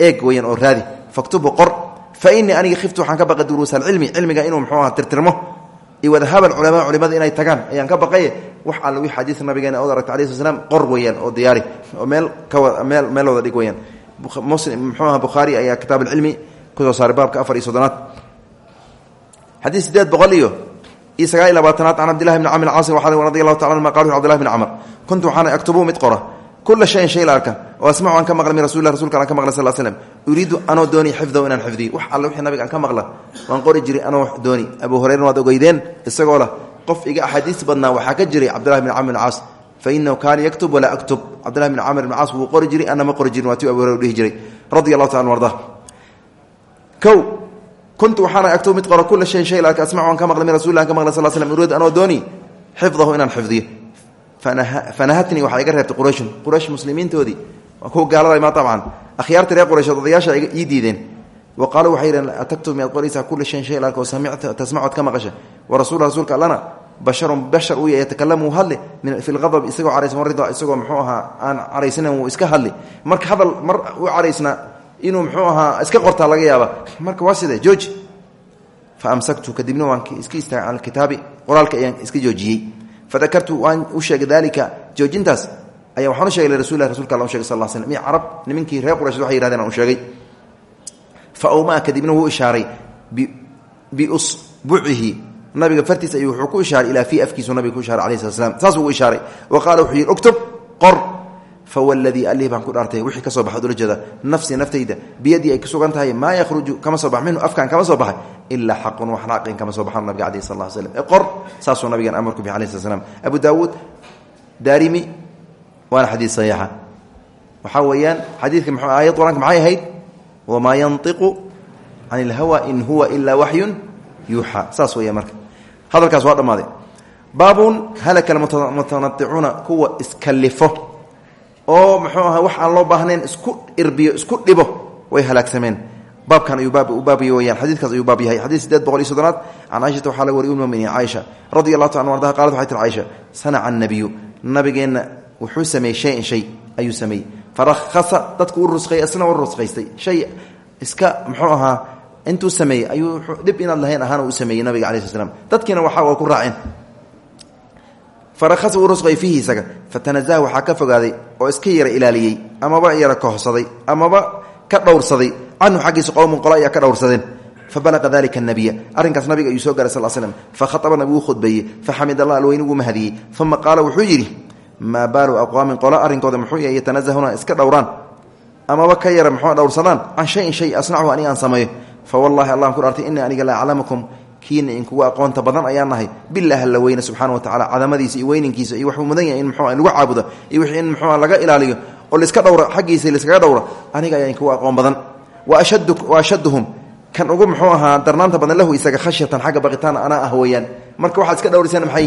eeg weeyaan oo raadi faktubu qor fainii aniga khiftu waxaan ka baqay duruusa alcilmi cilmiga inuu mxuu aha tirtirmo iyo wadahaba alculamaa culimada inay tagaan ayaan ka baqaye wax alla wii xadiis nabigeena od aragta alai sl slam qor weeyaan oo diyaari oo meel kameel meel wada dhig weyaan muslim mxuu aha bukhaari ayaa kitaab alcilmi ku soo saaray baabka afar iyo soddonaad xadiis sideed boqol iyo iyo sagaal iyo labaatanaad can cabdillahi bni camr waxaa radi allahu kula shayin shay la arka oo asmacu aan ka maqla min rasulillah rasulka aan ka maqla sal slm uriidu anoo dooni xifdahu inaan xifdiyo wax alle wixii nabiga aan ka maqla waan qori jiray anoo dooni abu hurayra waad ogeydeen isagoo lah qof iga axaadiis badnaa waxaa ka jiray cabdillahi bn camr bn caas fa inahu kaana yaktub walaa aktub cabdillahi bn camr bn caas wuu qori jiray ana ma qori jirin waa tiu abu hurayra dhihi jiray radi allahu taala arda kow kuntu waxaana aktub mid qora kula shayin shay la arka asmacu aan ka maqla min rasulillah an ka maqla sal slm uriidu anoo dooni xifdahu inaan xifdiyo fanahatnii waxaa iga reebtay qurayshun quraysh muslimiintoodii kuwa gaalada ma abcan akhyaarta reer qurayshood odayaasha ii diideen. Wa qaaluu waxay yidheen ataktub miyaad qoraysaa kula shayin shay larka oo tasmacod ka maqasha. Wa rasul rasuulka allana basharun bashar uu yatakalamu hadle fi lqadab isagoo caraysan warida isagoo muxuu ahaa aan caraysanan wuu iska hadli. Marka hadal mar u caraysnaa inuu muxuu ahaa iska qortaa laga yaaba. Marka waa waan iska istaagay fadakartu waan u sheegay daalika joojintaas ayaa waxaan u shegay lirasulilah rasulka alla u shegay sal slm iyo carab nimankii reer qurayshd waxay yihahdeen aan u sheegay fa awmaa kadibna wuu ishaaray biusbucihi nabiga fartiis ayuu wuxuu ku ishaaray ilaa fii afkiisu nabiga ku ishaaray alayh slat slam saasuu u ishaaray wa qaala wuxuu yidhi uktub qor fawladii allih baan ku dhaartay wixii ka soo baxay ula jeeda nafsi naftayda biyadii ay ilaa xaqun wax naaqin kama soo baxan nabiga alayh sal slam qor saasuu nabigan amarku bixi alayh slat slam abu daawuud daarimi waana xadiid saxiixa waxaa weeyaan xadiidka aayad qur'aanka maxay ahayd wamaa yantiqu can ilhawa in huwa ilaa waxyun yuuxaa saas weya marka hadalkaas waa dhammaaday baabun halaka almutanaicuuna kuwa iskalifo oo muxuu aha wax aan loo baahnayn isku irbiyo isku dhibo way halaagsameen baabkan ayuu baab u baabay weyaan xadiidkaas ayuu baab yahay. Xadiid sideed boqol iyo soddonaad can caaishata waxaa laga wariy umuminiin caaisha radi allahu ta an ardaha qalat waxay tir caaisha sanaca annabiyu nabigeenna wuxuu sameeyey shayan shay ayuu sameeyey. Farahasa dadku u rusqay isna u shay iska muxuu ahaa intuu sameeyey ayuu dhib inaad lahayn ahaan u sameeyey nabiga ala sl slam dadkiina waxaa waa ku raaceen farahasa uu rusqay fiihi isaga. Fatanazaha ka fogaaday oo iska yara ilaaliyey amaba yara kohsaday amaba ka dhowrsaday canhu xaggiisa qowmun qolo ayaa ka dhowrsadeen. Fabalaqa dalika nabiya arrinkaas nabiga ayuu soo garay sal slm fakhaaba nabigu khudbeeyey. Faxamid allah alweyne wuu mahadiyey. Uma qaala wuxuu yidhi maa baalu aqwaamin qolo arrinkooda muxuu yahay yatanazahuna iska dhowraan. Amaba ka yara muxuu dhowrsadaan? Can shayin shay asnachu aniga aan sameeyo. Fa wallahi allah ku dhaartay inii aniga la aclamakum kiina inkugu aqoonta badan ayaan nahay. Bilah alla weyne subxaana wa tacala cadamadiisa iyo iyo waxuu mudan yahay in mxu lagu caabudo. Iyo wixii in muxua laga ilaaliyo. Oo laiska dhowra xaggiisa laiskaga dhowra. Aniga ayaa inkugu aqoon badan wa ashadduhum. Kan ugu muxuu ahaa darnaanta badan lahu isaga khashyatan xagga baqitaan anaa ah weeyaan. Marka waxaad iska dhowraysaan maxay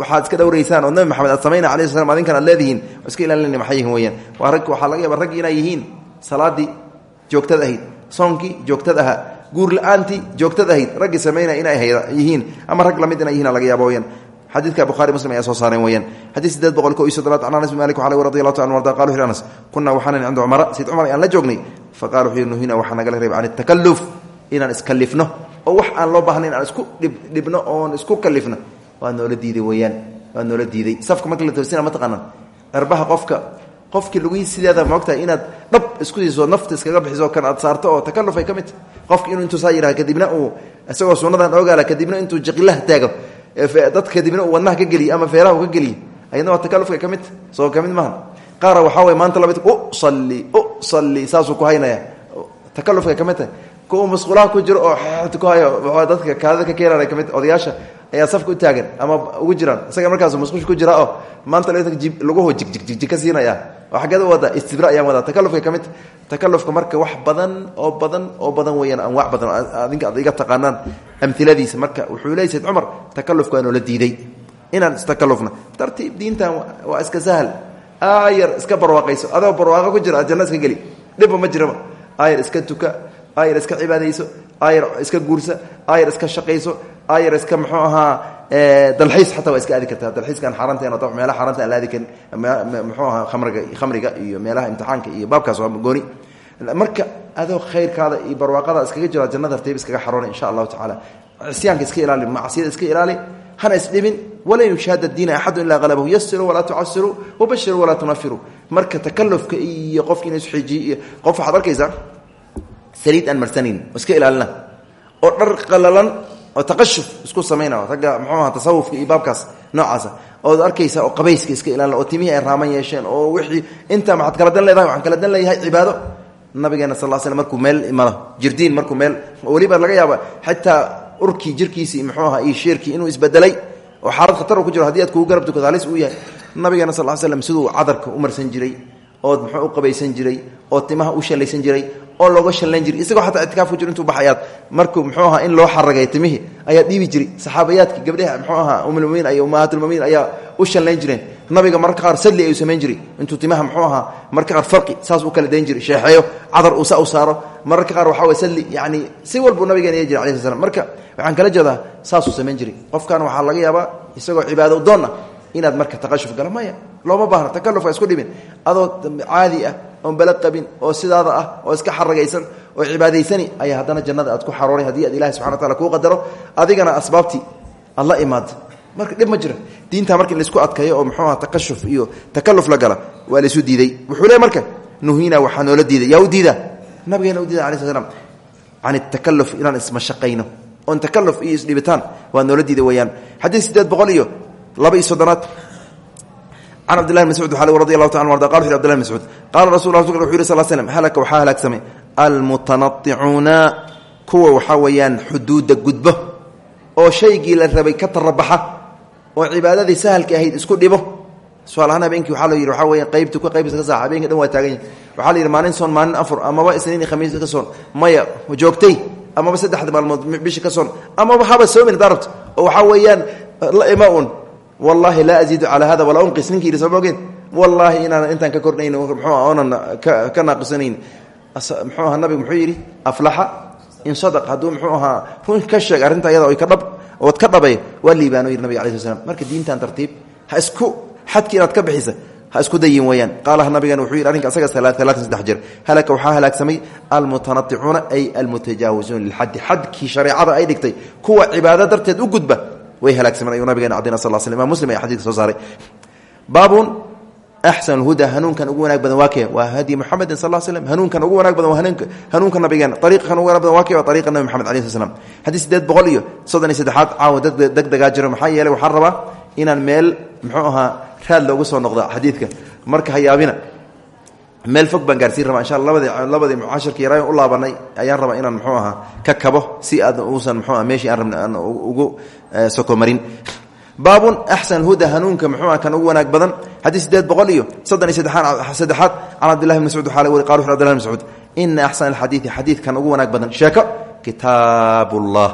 waxaad iska dhowraysaan oo nabi maxamed aad samayna alai adinkan aad iska ilaalina maxay yihiin weyaan waa rag waxaa laga yaaba raggi inay yihiin salaadii joogtad ahayd soonkii joogtad ahaa guur la'aantii ahayd raggii samaynaya inay yihiin ama rag la mid inay yihiin laga weyaan xadiidka buhari muslim ayaa soo saareen weyaan xadiid sideed boqol ko iyo soddonaad can anas bin malik waxaa radi allahu ta an arda qala wuxu anas kunaa waxaanan cinda cumara. Sayid cumar ayaan la joognay. Faqala wuxuu nuhina waxaa nagala reebay can atakaluf inaan iskalifno oo wax aan loo baahnayn aan isku dhibno oon isku kalifno. Waa noola diiday weyaan waa noola diiday. Safka marka la toosina ma taqaanaan. Cirbaha qofka qofkii lugihii sideeda maogtahay inaad dhab isku siiso nafta iskaga bixiso kan aad saarto oo takaluf ay ka mid. Tahy qofki inuu intuu saa yidhaha kadibna uu isagoo sunnadan ogaala kadibna dadka kadibna wadnaha ka geliyo ama feeraha uu ka geliyo ayadna waa takalufka ka mid tahy soo ka mid maaha qaara waxaa way maanta la mid usalli usalli saasuu ku haynaya takalufka ka mid tahay. Kuwa masquulaha ku jiro oo ku hayo dadka kaadada ka keenana ka mid odayaasha ayaa safka u taagan ama ugu jiraan. Isaga markaas masquush ku jira oo maanta laguho jigjig ka siinaya oo xaggeed u wada istibra ayaan wadaa. Takalufka ka mid takalufka marka wax badan oo badan oo badan weeyaan anwaac badan adinka ad iga taqaanaan amiladiisa marka wuxuu leey sayd cumar takalufka waa noola diiday. Inaan istakalufna tartiib diintan waa iska sahal. Aayar iska barwaaqayso. Adoo barwaaqo ku jira aad janna iska ma jiraba. Aayar iska tuka. Aayar iska cibaadayso. Aayar iska guursa. Aayar iska shaqayso iska muxuu ahaa dalxiis xataa waa iska aadi kartaa. Dalxiiskaan xaaraanteen oo meelaha xaaraanta aan la aadi karin muxuu ahaa khamriga khamriga iyo meelaha imtixaanka iyo baabkaas waa gooni. Marka adoo khayrkaada iyo barwaaqada iskaga jiro jannada tartiib iskaga xaroona insha allahu tacaala. Cisyaanka iska ilaali macsiyada iska ilaali hana isdhibin walan yushaada diina axadu ilaa halabahu yasiruu walaa tucasiruu wabashiruu walaa tunafiruu marka takalufka iyo isxiijiy iyo qof waxaad arkaysaa saliid aan marsanayn iska ilaalina. Oo dhar qalalan oo taqashuf isku samayna ragga muxuu aha tasawufka iyo baabkaas noocaasa ood arkaysa oo qabayska iska ilaalina oo timihii ay raaman yeesheen oo wixii intaa maxaad kala dan leedahay waxaan kala dan leeyahay cibaado. Nabigeena sal l slam markuu meel imado jirdiin markuu meel weliba laga yaaba xitaa urkii jirkiisii muxuu aha iyo sheerkii inuu oo xaalad khatar ku jiro haddii aad marsan jiray ood muxuu u qabaysan jiray oo timaha u shallaysan jiray oo looga shallayn jiray. Isagoo xataa itikaaf ku jiro intuu baxayaad markuu muxuu ahaa in loo xaragay timihii ayaa dhiibi jiray. Saxaabayaadkii gabdhaha muxuu ahaa umulmuminiin ay ummahaatulmuminiin ayaa u shallayn jireen. Nabiga mararka qaar sadli ayuu samayn jiray. Intuu timaha muxuu ahaa mararka qaar farqi saas u kala dayn jiray. Sheexeeyo cadar uu sa u saaro. Mararka qaar waxaa way sadli yacni si walbuu nabigeena yee jiray alai sl marka waxaan kala jeedaa saasuu samayn jiray. Qofkan waxaa laga yaabaa isagoo cibaado doonna inaad marka taqashuf galo maya looma baahno takaluf waa isku dhibin. Adoo caadi ah oon bala qabin oo sidaada ah oo iska xaragaysan oo cibaadaysani ayaa haddana jannada aad ku xarooray haddii aad ilahi subxana wataala kuu qadaro. Adigana asbaabtii aad la marka dhib ma jira diintaa marka in la isku adkaeyo oo muxuu aha taqashuf iyo takaluf la gala waa laysu diiday. Wuxuu le marka nuhiina waxaa noola diiday. Yaa u diida nabigeena u diida alai sl slam can atakaluf inaan ismashaqayno oon takaluf iyo isdhibitaan waa noola diida weyaan xadiid laba iyo can cabdillahi mascuud waxa radi allahu ta arda qala wuxu abdillahi mascuud qaala rasul wuxu yiri sal slm halaka waxaa halaagsamay almutanaicuuna kuwa waxaa weeyaan xuduudda gudbo oo shaygii la rabay ka tarabaxa oo cibaadadii sahalka ahayd isku dhibo. Tusaalahaan habeenkii waxaa la yidhi waxaa weya qaybta ku qaybta ka saa habeenka dhan waa taagan yahi waxaa la yidhi maalin soon maalin afur amaba isniin iyo khamiis ka soon maya joogtay amaba saddexda maalmood bishi ka soon amaba haba soomin oo waxaa wallaahi laa aziidu calaa hada walaa unqis. Ninkii soo wallaahi inaanan intaan ka kordhnayn muxuu oonan ka naaqisanayn. Muxuu ahaa nabigu muxuu yidhi aflaxa in sadaq. Hadduu muxuu ahaa run ka sheeg arrinta ayada oy ka dhab ood ka dhabay. Waa liibaano yidhi nabiga alai marka diintan tartiib ha isku xadki inaad ka bixisa ha isku dayin weyaan qaalaha nabigan wuxuu yidhi arrinka asaga alaatan saddex jeer. Halaka waxaa halaagsamay almutanaicuuna ay almutajaawisuuna lilxaddi. Xadkii shareecada ay dhigtay kuwa cibaado darteed u gudba way halaagsameen ayuu nabigeena cadayna sal sl imam muslim ayaa xadidka soo saaray. Baabun axsan huda hanuunkan ugu wanaag badan waa kee waa hadi muxamedin sal l slm hanuunkan ugu wanaag badan waa hanuunka nabigeena ariiqkan ugu wanag badan waa kee waa ariiqa nabi maxamed alai sl slam xadiis sideed boqol iyo soddon iyo saddexaad caawa deg degaa jiro. Maxaa yeeley waxaan rabaa inaan meel muxuu ahaa raad loogu soo noqdo xadiidka. Marka hayaabina meel fog baan gaarsiin rabaa insha alla labadii labadii mucashirka yaraayan u laabanay ayaan rabaa inaan muxuu ahaa ka kabo si aad uusan muxuu aha meeshii aan rabna aan ugu sokomarin. Baabun axsan huda hanuunka muxuu ah kan ugu wanaag badan xadiis sideed boqol iyo soddon iyo saddexaad can cabdillahi bn mascuud waxaa wari qal wuxu abdillahi bn mascuud ina axsana alxadiidi xadiidkan ugu wanaag badan. Sheeko kitaabullah.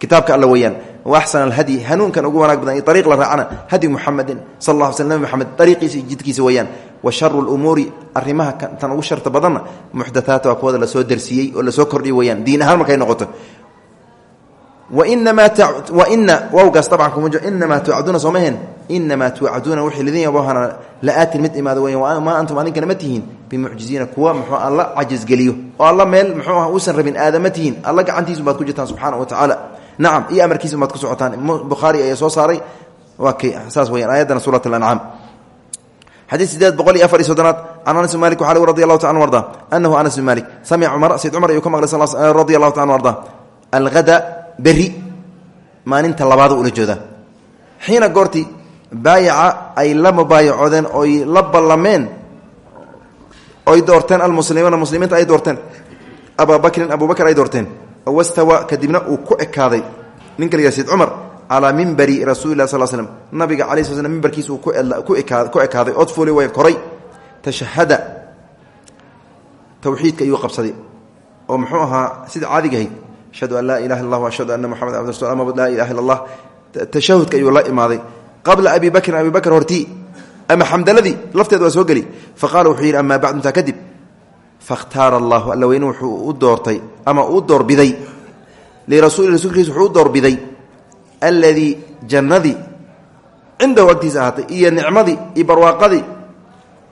Kitaabka alla weeyaan wa axsana alhadyi hanuunkan ugu wanaag badan iyo ariiq la raacana hadyi muxamedin sal alla sl nabi moxamed ariiqiisa iyo jidkiisa weeyaan wa sharu lumuuri arrimaha tan ugu sharta badanna muxdathaat waa kuwada la soo darsiiyey oo la soo kordhiy weeyaan. Diin ahaan markay noqoto. Waina wawgaas tabcan kuma jiro inamaa tuucaduuna sooma hen inamaa tuucaduuna wixii lidin yabohana la-aatin mid imaado weyan maa antum adinkana ma tihiin. Bimucjiziina kuwa muxuu alla cajisgeliyo. Oo alla meel muxuu ah uusan rabin aadama tihiin. Alla gacantiisu baad ku jirtaan subxaana wa tacaala nacam iyo amarkiisu baad ku socotaan. Bukhaari ayaa soo saaray. Waa saas weyaan aayaddana suurat xadiid sideed boqol iyo afar iyo soddonaad can anas malik waxa lg radi allahu ta an arda. Anahu anas bin malik samica cumar sayd cumar ayuu ka maqlay radi allahu ta an arda. Alhada beri maalinta labaad ula joodaa xiina goortii baayaca ay la mubaayacoodeen oy la ballameen oy doorteen almuslimuuna muslimiinta ay doorteen abaa bakrin abubakr ay doorteen. Wastawa kadibna uu ku ekaaday. Ninka la cumar calaa mimbari rasuuli lah sal slm nabiga cala sl slm mimbarkiisa uu ku ekaaday ood fuuli way koray tashahada tawxiidka ayuu qabsaday. Oo muxuu ahaa sida caadigahayd ashhadu an laa ilaha illa allah ashhadu ana moxamed abd rasul ama laa ilaha illa tashahudka ayuu la imaaday. Qabla abi bakrin abi bakr hortii ama xamdaladii lafteed waa soo faqala wuxuu yidhi amaa bacdu intaa kadib. Alla weyne wuxuu u doortay ama u doorbiday. Lirasuli rasuulkiisa wuxuu u doorbiday alladii jannadii cindahu agtiisa ahaatay iyo nicmadii iyo barwaaqadii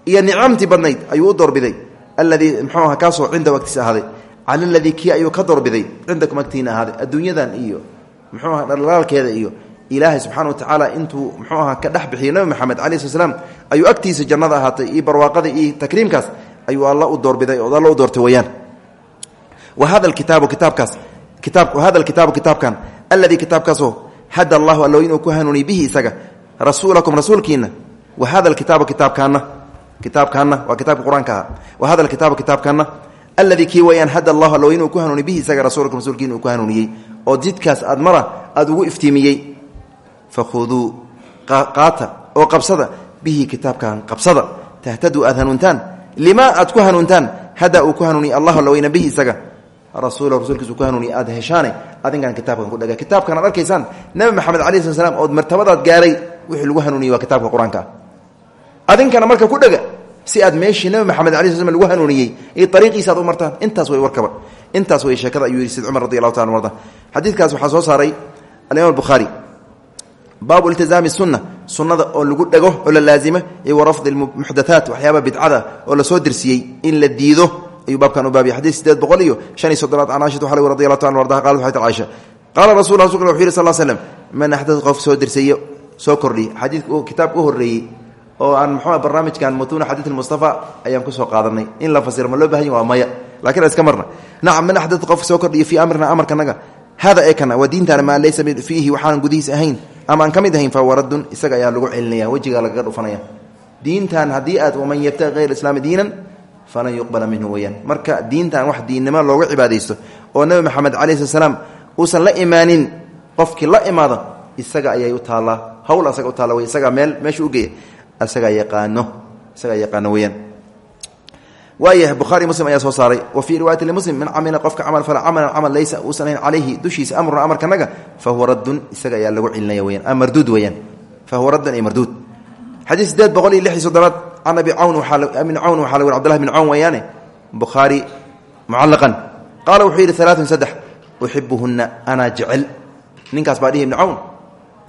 iyo nicamtii badnayd ayuu u doorbiday. Alladii mxuu aha kaasoo cindahu agtiisa ahaaday cala aladii kii ayuu ka doorbiday cindakum agtiina ahaaday adduunyadan iyo muxuu aha dhalaalkeeda iyo ilaahay subxana wa tacaala intuu muxuu aha ka dhex bixiyo nabi maxamed calayi sl slam ayuu agtiisa jannada ahaatay iyo barwaaqadii iyo takriimkaas ayuu alla u doorbiday oo alla u doortay weyaan wa hada kitaabu kitaabkaas kitaab hada alkitaabu kitaabkan hada allahu allo inuu ku hanuuniy bihi isaga rasuulakum rasuulkiina wa hada alkitaabu kitaabkaana kitaabkaana waa kitaabka qur'aanka aha wa hada alkitaabu kitaabkaana alladii kii wayaan hada allahu allo inuu ku hanuuniy bihi isaga rasuulakum rasuulkiina uu ku hanuuniyey oo jidkaas aad mara aada ugu iftiimiyey fakhuduu qaata oo qabsada bihi kitaabkan qabsada tahtaduu aad hanuuntaan limaa aad ku hanuuntaan hada uu ku hanuuniye allah alla weyna bihi isaga rasuul rasuulkiisu ku hanuuniye aad heshaane adinkan kitaabkan ku dhaga. Kitaabkan aad arkaysaan nabi maxamed calayi sl slam martabadaad gaaray wixii lagu hanuuniyey waa kitaabka qur'aanka. Adinkana marka ku dhaga si aad meeshii nabi maxamed ala sl lagu hanuuniyey iyo ariiqiisa aad u martaan intaas way warkaba intaas way sheekada ayuu yihi sid cumar radi taala arda xadiidkaas waxaa soo saaray alimam bukhaari baabu iltizaami sunna sunnada oo lagu dhego oo la laazima iyo wa rafdi muxdathaat waxyaaba bidcada oo la soo dirsiyey in la diido ayuu baabkan u baabiya xadiid sideed boqol iyo shan iyo soddonaad can cashata waxaa radi allahu taala ardaha. Qalat waxay tar caisha qaala rasul rasulka wuxu yiri sal l slam man axdad qof soo dirsaye soo kordhiy xadiidka kitaabka u horreeyey oo aan muxuu barnaamijkan mutuuna xadiid mustafa ayaan ku soo qaadanay. In la fasiro ma loo baahan ya waa maya. Lakin iska marna. Nacam man axdad qof soo kordhiya fii amrina amarkanaga hada ee kana waa diintaana maa laysa fiihi waxaan gudihiis ahayn. Ama aan ka mid ahayn fahuwa raddun isaga ayaa lagu celinaya wejigaa lagaga dhufanaya diintan haddii aad waman yabtaqi hayr islaami diinan falan yuqbala minhu weyaan. Marka diintan wax diinnimo looga cibaadaysto oo nebi maxamed calayi slat uusan la imaanin qofkii la imaado isaga ayay u taallaa. Hawl asaga u taalla wey isagaa meel meeshu ugeeya isagaa yaqaano isagaa yaqaano weyaan. Waayahay bukhaari muslim ayaa soo saaray wa fii riwaayati limuslim man camila qofka camal fala camalan camal laysa uusan ahayn calayhi dushiisa amruna amarkanaga fa huwa raddun isaga ayaa lagu celinaya weyaan. Marduud weyaan fa huwa raddun iyo marduud xadiid sideed boqol iyo lix iyo soddonaad can abi cawn min cawn waxaa la weri cbdullahi bin cawn weeyaane bukhaari mucallaqan. Qaala wuxuu yidhi alaatun saddex uxibuhunna anaa jecel. Ninkaas baa dhihi ibni cawn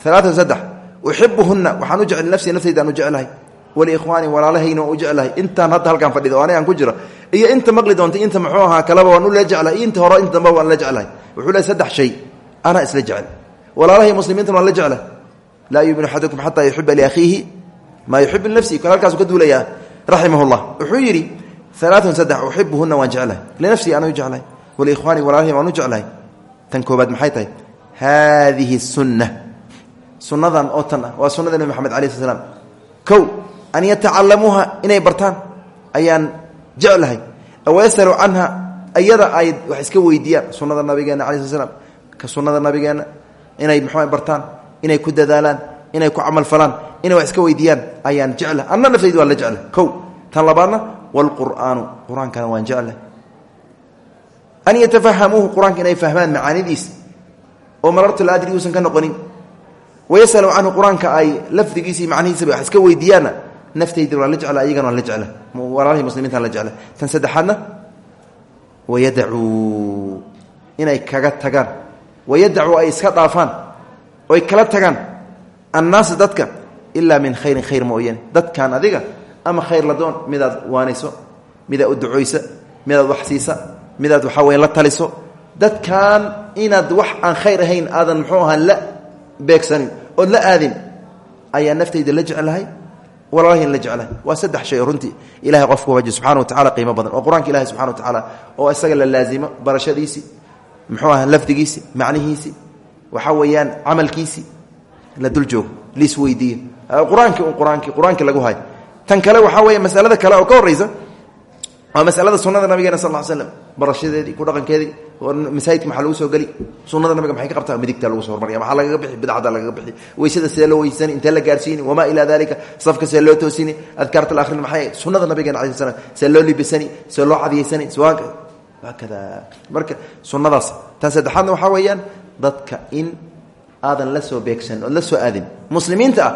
alaatun saddex uxibuhunna waxaan u jecel nafsii naftayda aan u jeclahay waliikhwaani walaalahayna waan u jeclahay intaan hadda halkaan fadhido o anigaan ku jiro iyo inta maqli doonta inta muxuu ahaa kaleba waan u la jeclahay iyo inta hore inta damba waan la jeclahay wuxuu leey saddex shay anaa isla jecel. Walaalahay muslimiintana waan la jeclahay laa yuuminu axadukum xataa yuxiba liakhiihi maa yuxibu kale halkaasu ka duulayaa raximah llah wuxuu yidhi alaaun saddex uxibuhunna waan jeclahay. Linafsii anaa u jeclahay. Waliikhwaani walaalahay waan u jeclahay. Tan koobaad maxay tahay? Haadihi sunna sunnadan oo tan ah waa sunnada nebi maxamed alai sl slam kow an yatacalamuuha inay bartaan ayaan jeclahay. Aw yasalu canha ayada ay wax iska weydiiyaan sunnada nabigeena ala sl inay ku camal falaan inay wax iska weydiiyaan ayaan jecla anna naftaydu waan la jecla kow tan labaadna wlqur'aanu qur'aankana waan jecla an yatafahamuuhu qur'aanka inay fahmaan macaanidiisa oo marartu la adri uusan ka noqonin. Wayasalu canhu qur'aanka ay lafdigiisa macnihiisaba wax iska weydiiyaanna naftayda waan la jecla ayagana waan la jecla walaalahii muslimiintaan la jecla tan saddexaadna wayadacuu inay kaga tagaan. Wayadacuu ay iska dhaafaan. Oy kala tagaan annaasa dadka ilaa min khayrin khayr mooyane dadkan adiga ama khayr la doon midaad waanayso midaad u ducoysa midaad wax siisa midaad waxaa weya la taliso. Dadkan inaad wax aan khayr ahayn aadan muxuu ahaa la beegsanin ood la aadin ayaa naftayda la jeclahay? Walaalahin la jeclahay. Waa saddex shay runtii ilahay qofku waji subxana wa tacala qiimo badan. Oo qur'aanka ilahi subxana wa tacaala oo la dul joogo liis weydiiyo. Qur'aankii un qur'aankii qur'aankii lagu hayo tan kale waxaa weeye masalada kale oo ka horreysa waa masalada sunada nabigeena sal l slam barashadeedii ku dhaqankeedii masaajidka maxaa lagu soo geli? Sunada nabiga maxay ka qabtaa? Midigta lagu so hormarya maxaa lagaga bixi? Bidcada lagaga bixi. Weysada sidee loo weysani intee la gaarsiini? Wamaa ilaa dalika safka sidee loo toosini? Adkaarta la akhrin maxay? Sunada nabigeena alai slam sidee loo libisani? Sidee loo cadiyeysani? Siwaanka hakada marka sunadaas tan saddexaadna waxaa weeyaan dadka in aadan la soo beegsanin ood la soo aadin. Muslimiinta ah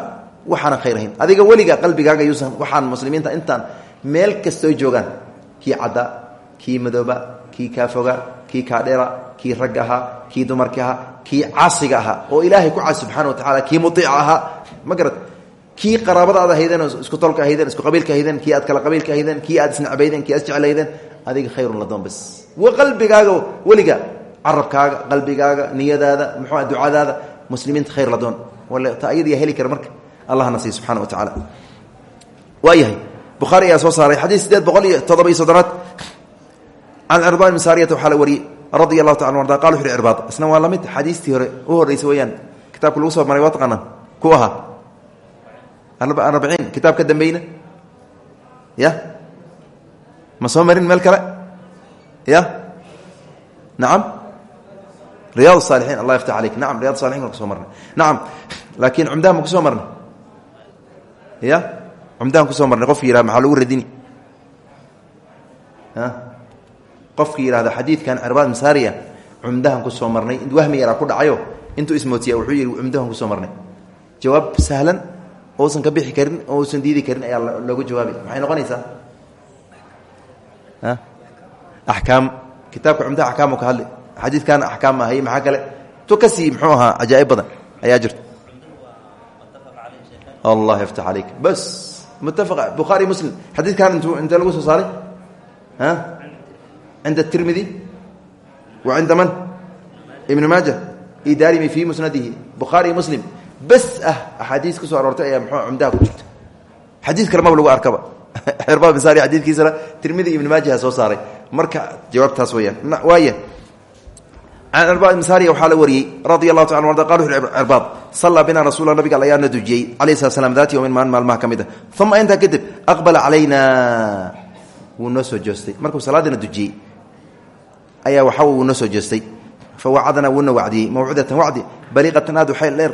waxaanan adiga weliga qalbigaaga yuusan waxaan muslimiinta intaan meel kastoo joogaan. Kii cadda kii madooba kii kaafoga kii kaadheera kii ragga ahaa kii dumarka ahaa oo ilaahay ku caasi subxana wa tacala kii muiica ahaa. Ma garad kii oo isku tolka ahaydeen isku qabiilka ahaydeen kii aad kala qabiilka ahaydeen kii aad isnacbaydeen kii aad isjeclaydeen adiga khayrun ladoon bas qalbigaaga weliga carabkaaga qalbigaaga niyadaada muxua ducadaada muslimiinta khayr ladoon ta ayadiyaa heli kara marka. Allahna siiy subxana wa tacaala. Waayahay bukhaari ayaa soo saaray xadiid sideed boqol iyo toddoba iyo soddonaad. Can cirbaan ibn saariyata waxaa la wariyey radia allahu taala arda qala wuxu uhi cirbaad isna waa la mid xadiistii hore u horreysay weeyaan kitaabka lagu soo maray waa taqaanaan ku ahaa. Arbiciin kitaab ka dambeyna ya? Ma soo marin meel kale? Ya? Nacam riyaad saalixiin allah yaftax aleyk nacam riyad salixiin waan kuso marnay. Nacam laakiin cumdahan ma ku soo marnay. Ya? Cumdahan ku soo marnay. Qofki yihahda maxaa lagu radini? Qofkii yihahda xadiidkan cirbaad masaariya cumdahan ku soo marnay. Wahmi yaraa ku dhacayo intuu ismootiya wuxuu yihi cumdahan ku soo marnay. Jawaab sahlan ousan ka bixi karin oo usan diidi karin ayaa loogu jawaabay maxay noqonaysaa? Axkaam kitaabka cumdaha axkaamu ka hadli xadiidkan axkaam maahay maxaa kale? Tu ka sii muxuu ahaa cajaa'ib badan ayaa jirta. Allah yaftax aleyk bas mutafaq bukhaari muslim. Xadiidkan intu intee lagu soo saaray? Cinda tirmidi? Wa cinda man? Ibn maaja? Iyo daarimi fii musnadihi. Bukhaari muslim. Bas ah axaadiis ku soo aroortay ayaa mxuu cumdaha ku jirta. Xadiid kale maba lagu arkaba. Xirba bisaari xadiidkiisana tirmidi ibn maajaha soo saaray. Marka jawaabtaas weyaan waaya can cirbaad ibn saariya waxaa la wariyey radi allahu taala arda qal cirbaad sallaa binaa rasuula nabiga ayaana dujiyey alayh slat slam daati yowmin maalin maalmaha ka mid a uma intaa kadib aqbala calayna. Wuu noo soo joostay. Markuu salaadiina dujiyey ayaa waxa wuu noo soo joostay. Fa wacadana wuuna wacdiyey. Mawcidatan wacdi baliiqatan aad waxay dheer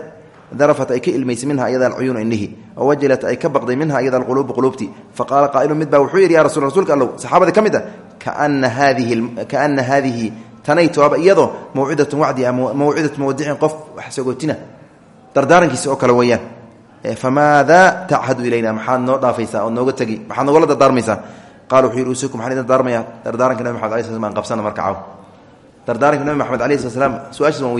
darafat ay ka ilmaysay minha iyada alcuyuunu indhihi oo wajilat ay ka baqday minha iyada alquluubu quluubti faqaala qaa'ilu mid baa wuxuu yidhi ya rasul rsulka allow. Saxaabadii ka mid a kaana haadihi kaana haadihi tanaytu aba iyadoo mawcidatu wacdi mawcidatu mawdicin qof wax dardaarankiisa oo kale weeyaan. Famaada tachadu ilayna maxaad noo dhaafaysaa oo nooga tegi maxaad noogala dardaarmaysaa? Qala wuxuu yidhi usikum waxaan idin maxamed alay sl qabsana marka caw dardaaranka maxamed alayh slat slam su'aashiis waan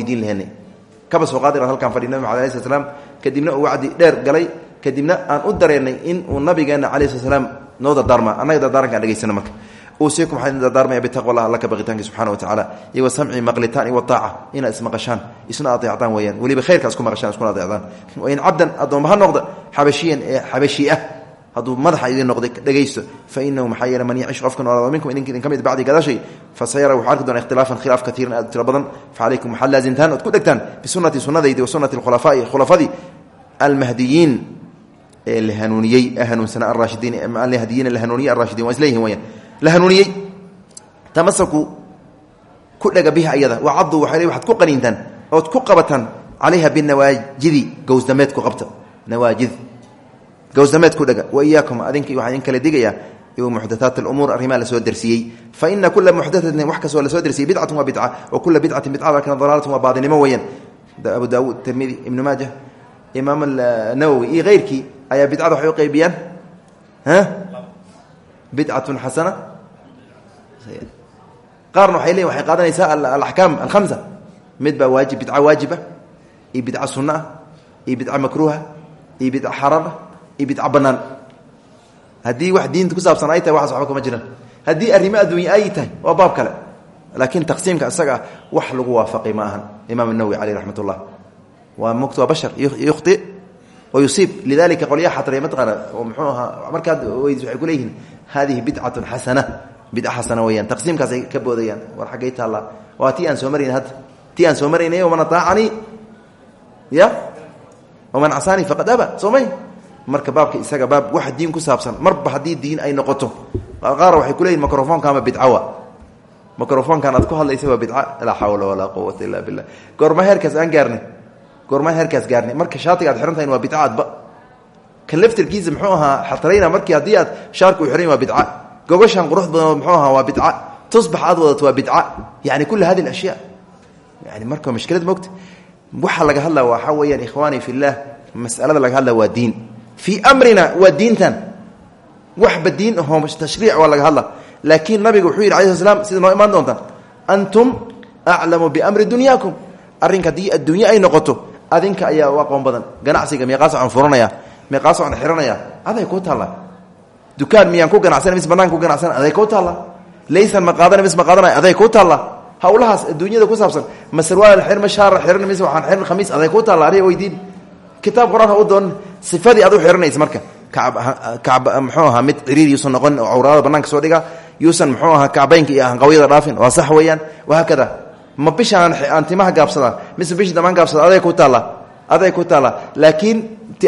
kaba soo qaadi halkaan fadhi nabi maxamed alay slat kadibna wacdi dheer galay kadibna aan u dareennay in uu nabigeena alayh slat noo dardaarma annaga dardaaranka aan marka usikum waxaan idin dardaarmaya bitaqwa allah alla ka baqitaanki subxana wa tacala iyo wa samci maqlitaan iyo wataaca inaad ismaqashaan isna adeecdaan weeyaan weliba khayrka isku maqashaan iskuna adeecdaan wain cabdan addoomma ha noqda xabashiyan ee xabashi ah hadduu madaxa idin noqday dhegaysto fa inahu maxaa yeele man yacish qofka noolaado minkum idink idin ka mid bacdi gadaashay fa sayara wuxuu arki doona ikhtilaafan khilaaf katiiran aad tiro badan facalaykum waxaad laasimtaan ood ku dhegtaan bisunati sunnadaydi wa sunnati alkhulafaa'i khulafadii almahdiyiin ee la hanuuniyey hanuunsana arraashidiin almahdiyiin la hanuuniyey arraashidiin waa isleeyihin weyaan la hanuuniyey tamasaku ku dhega biha ayada wacaduu waxay waxaad ku qaniintaan ood ku qabataan calayha binawaajidi gowsdameed ku qabta. Nawaajid. Gowsdameed ku dhega wa iyaakum adinki waxaa idin kala digayaa iw muxdathaat alumuur arrimaha la soo dersiiyey fa ina kula muxdathatin wax kastoo la soo dersiyey bidcatun waa bidca wa kula bidcatin bidcada kana dalaalatun waa baadinimo weeyaan. Abu daawuud tirmidi ibnu maaja imaam nawowi iyo keyrkii ayaa bidcada waxay u qeybiyaan bidcatun xasana qaarna waxay leeyiin waxay qaadanaysaa alaxkaam alhamsa mid baa waajib bidca waajiba iyo bidca sunna ah iyo bidca makruuha iyo bidca xaraam ah iyo bidca bannaan haddii wax ku saabsan ay tahay waxaas waxba kama jiraan haddii arrimo adduunya ay tahay waa baab kale. Laakiin taqsiimka isaga ah lagu waafaqay ma ahan. Imaam nawowi caleyh raxmat ullah waa bashar yukhti wa yusiib. Lidalika qolyaha xatraya mataqaana oo muxuu ahaa markaad hadihi bidcatun xasana bidca xasana weyaan taqsiimkaasay ka boodayaan war xaggay taallaa waa tii aan soo marayna hadda tii aan soo maraynay waman ataacanii ya waman casaanii faqad aba soo may marka baabka isaga baab wax diin ku saabsan marba haddii diin ay noqoto qaar waxay ku leeyihiin microfonkaama bidcawa microfonkan aad ku hadlaysa waa bidca laa xawla walaa quwata illa billah goorma heerkaas aan gaarnay goorma heerkaas gaarnay marka shaatiga ad xiran tahayn waa bidca adba kan laftirkiisa muxuu ahaa xatrayna markii haddii aad shaarka u xiran waa bidca. Gogoshan qurux badan muxuu ahaa waa bidca. Tusbax aad wadato waa bidca. Yani kula hadi ashyaa yani marka mashkilad mogta waxa laga hadla waxaa weeyaan ikhwaani fillaah masalada laga hadla waa diin. Fii amrina waa diintan. Waxba diin ahoo tashriic waa laga hadla laakiin nabiga wuxuu yidhi alai slam sida noo imaan doonta antum aclamu biamri dunyaakum. Arrinka haddii adduunye ay noqoto adinka ayaa u aqoon badan. Ganacsiga meeqaas aan furanaya meeqaas aan xiranaya aday kuu taalla? Dukaan miyaan ku mis banaan ku aday kuu taalla? Laysan ma qaadana mis ma aday kuu taalla? Hawlahaas adduunyada ku saabsan ma xir ma shaar xiran mis waxaan xiran khamiis aday kuu taalla? Adiga weydiin. Kitaab qur'aan u doonan sifadii aad u marka. Kacb kacb muxuu ahaa mid ciriir yuusan noqon oo cawraada banaanka soo dhiga yuusan muxuu ahaa kacbaynka iyo hanqawyada dhaafin. Waa sax weeyaan. Wahaakada ma bishaan aan timaha gaabsadaa mise bishi gaabsada aday ku taalla aday ku taalla laakiin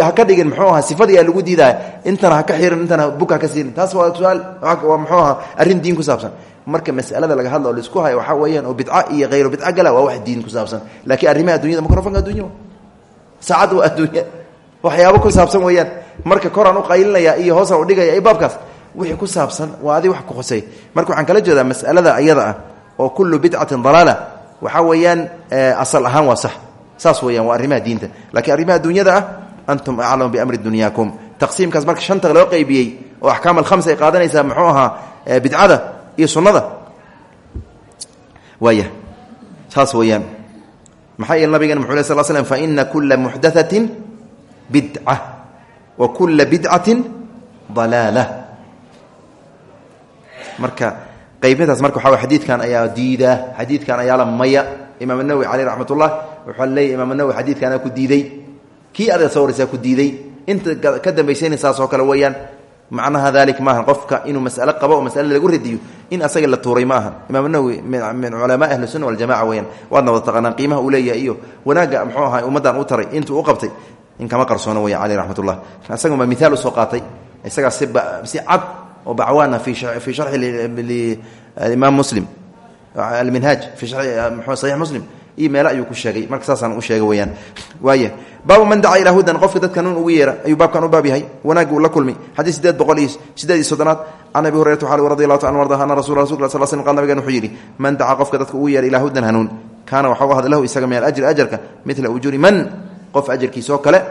ha ka dhigin muxuu ahaa sifadii aa lagu diidaya intana ha ka xirin intana bug ha ka siinin taas waa su'aal waa muxuu ahaa arrin diin ku saabsan. Marka masalada laga hadla oo la isku hayo waxaa weeyaan oo bidca iyo hayro bidca gala waa wax diin ku saabsan. Laakiin arrimaha addunyada microfonka addunya saacad waa adduunya waxyaabo ku saabsan weeyaan. Marka koraan u qaylinaya iyo hoosaan u dhigaya baabkaas. Wixii ku saabsan waa adi wax ku khusey marka waxaan kala jeedaa masalada ayada ah oo kullu bidcatin dalaala. Waxaa weeyaan asal ahaan waa sax saas weyaan waa arrimaha diinta. Lakiin arrimaha dunyada ah antum aclamu biamri dunyaakum. Taqsiimkaas marka shanta loo qeybiyey oo axkaam alhamsa ay qaadanaysaa muxuu ahaa bidcada iyo sunnada. Waaya. Saas weeyaan. Maxaa yeele nabigeen muxuu leh sal slm fa ina kula muxdathatin bidca wa kula bidcatin dalaala marka qaybadaas marka waxa xadiidkan ayaa diidaa xadiidkan ayaa la maya imaam nawowi caleyh raxmat ullah wuxuu leeyahy imaam nawowi xadiidkaana ku diiday kii adeeg soo ku diiday inta ka dambaysayna saas oo kale macnaha dalik maaha qofka inuu masalo qabo oo masale lagu radiyo in asaga la tuuray ma aha imaam nawowi min culamaa ahli sunna waljamaca weyaan waadna wada taqaanaan qiimaha uu iyo wanaagga muxuu ahaa ummaddan u taray intuu u qabtay in kama qarsoono weya caleyh raxmatullah isaguma miaal u soo qaatay isagaa si cad oo bacwaana fi fii sharxi limaam muslim alminhaaj fi saxiix muslim iyo meele ayuu ku sheegay. Marka saasaan u sheega weyaan waaya baabu man dacaa ilaa hudan qofka dadka nuun ugu yeera ayuu baabkan u baab yahay. Wanaagga uu la kulmi xadiis sideed boqol iyo sideed iyo soddonaad. Can abi hurayrata waxaa radi allahu ta an arda ana rasul rasul sal sl qal nabigan wuxuu yidhi man dacaa qofka dadka ugu yeera ilaa hudan hanuun kaana waxaa u ahda lahu isaga min alajri ajarka midla ujuuri man qof ajarkiisoo kale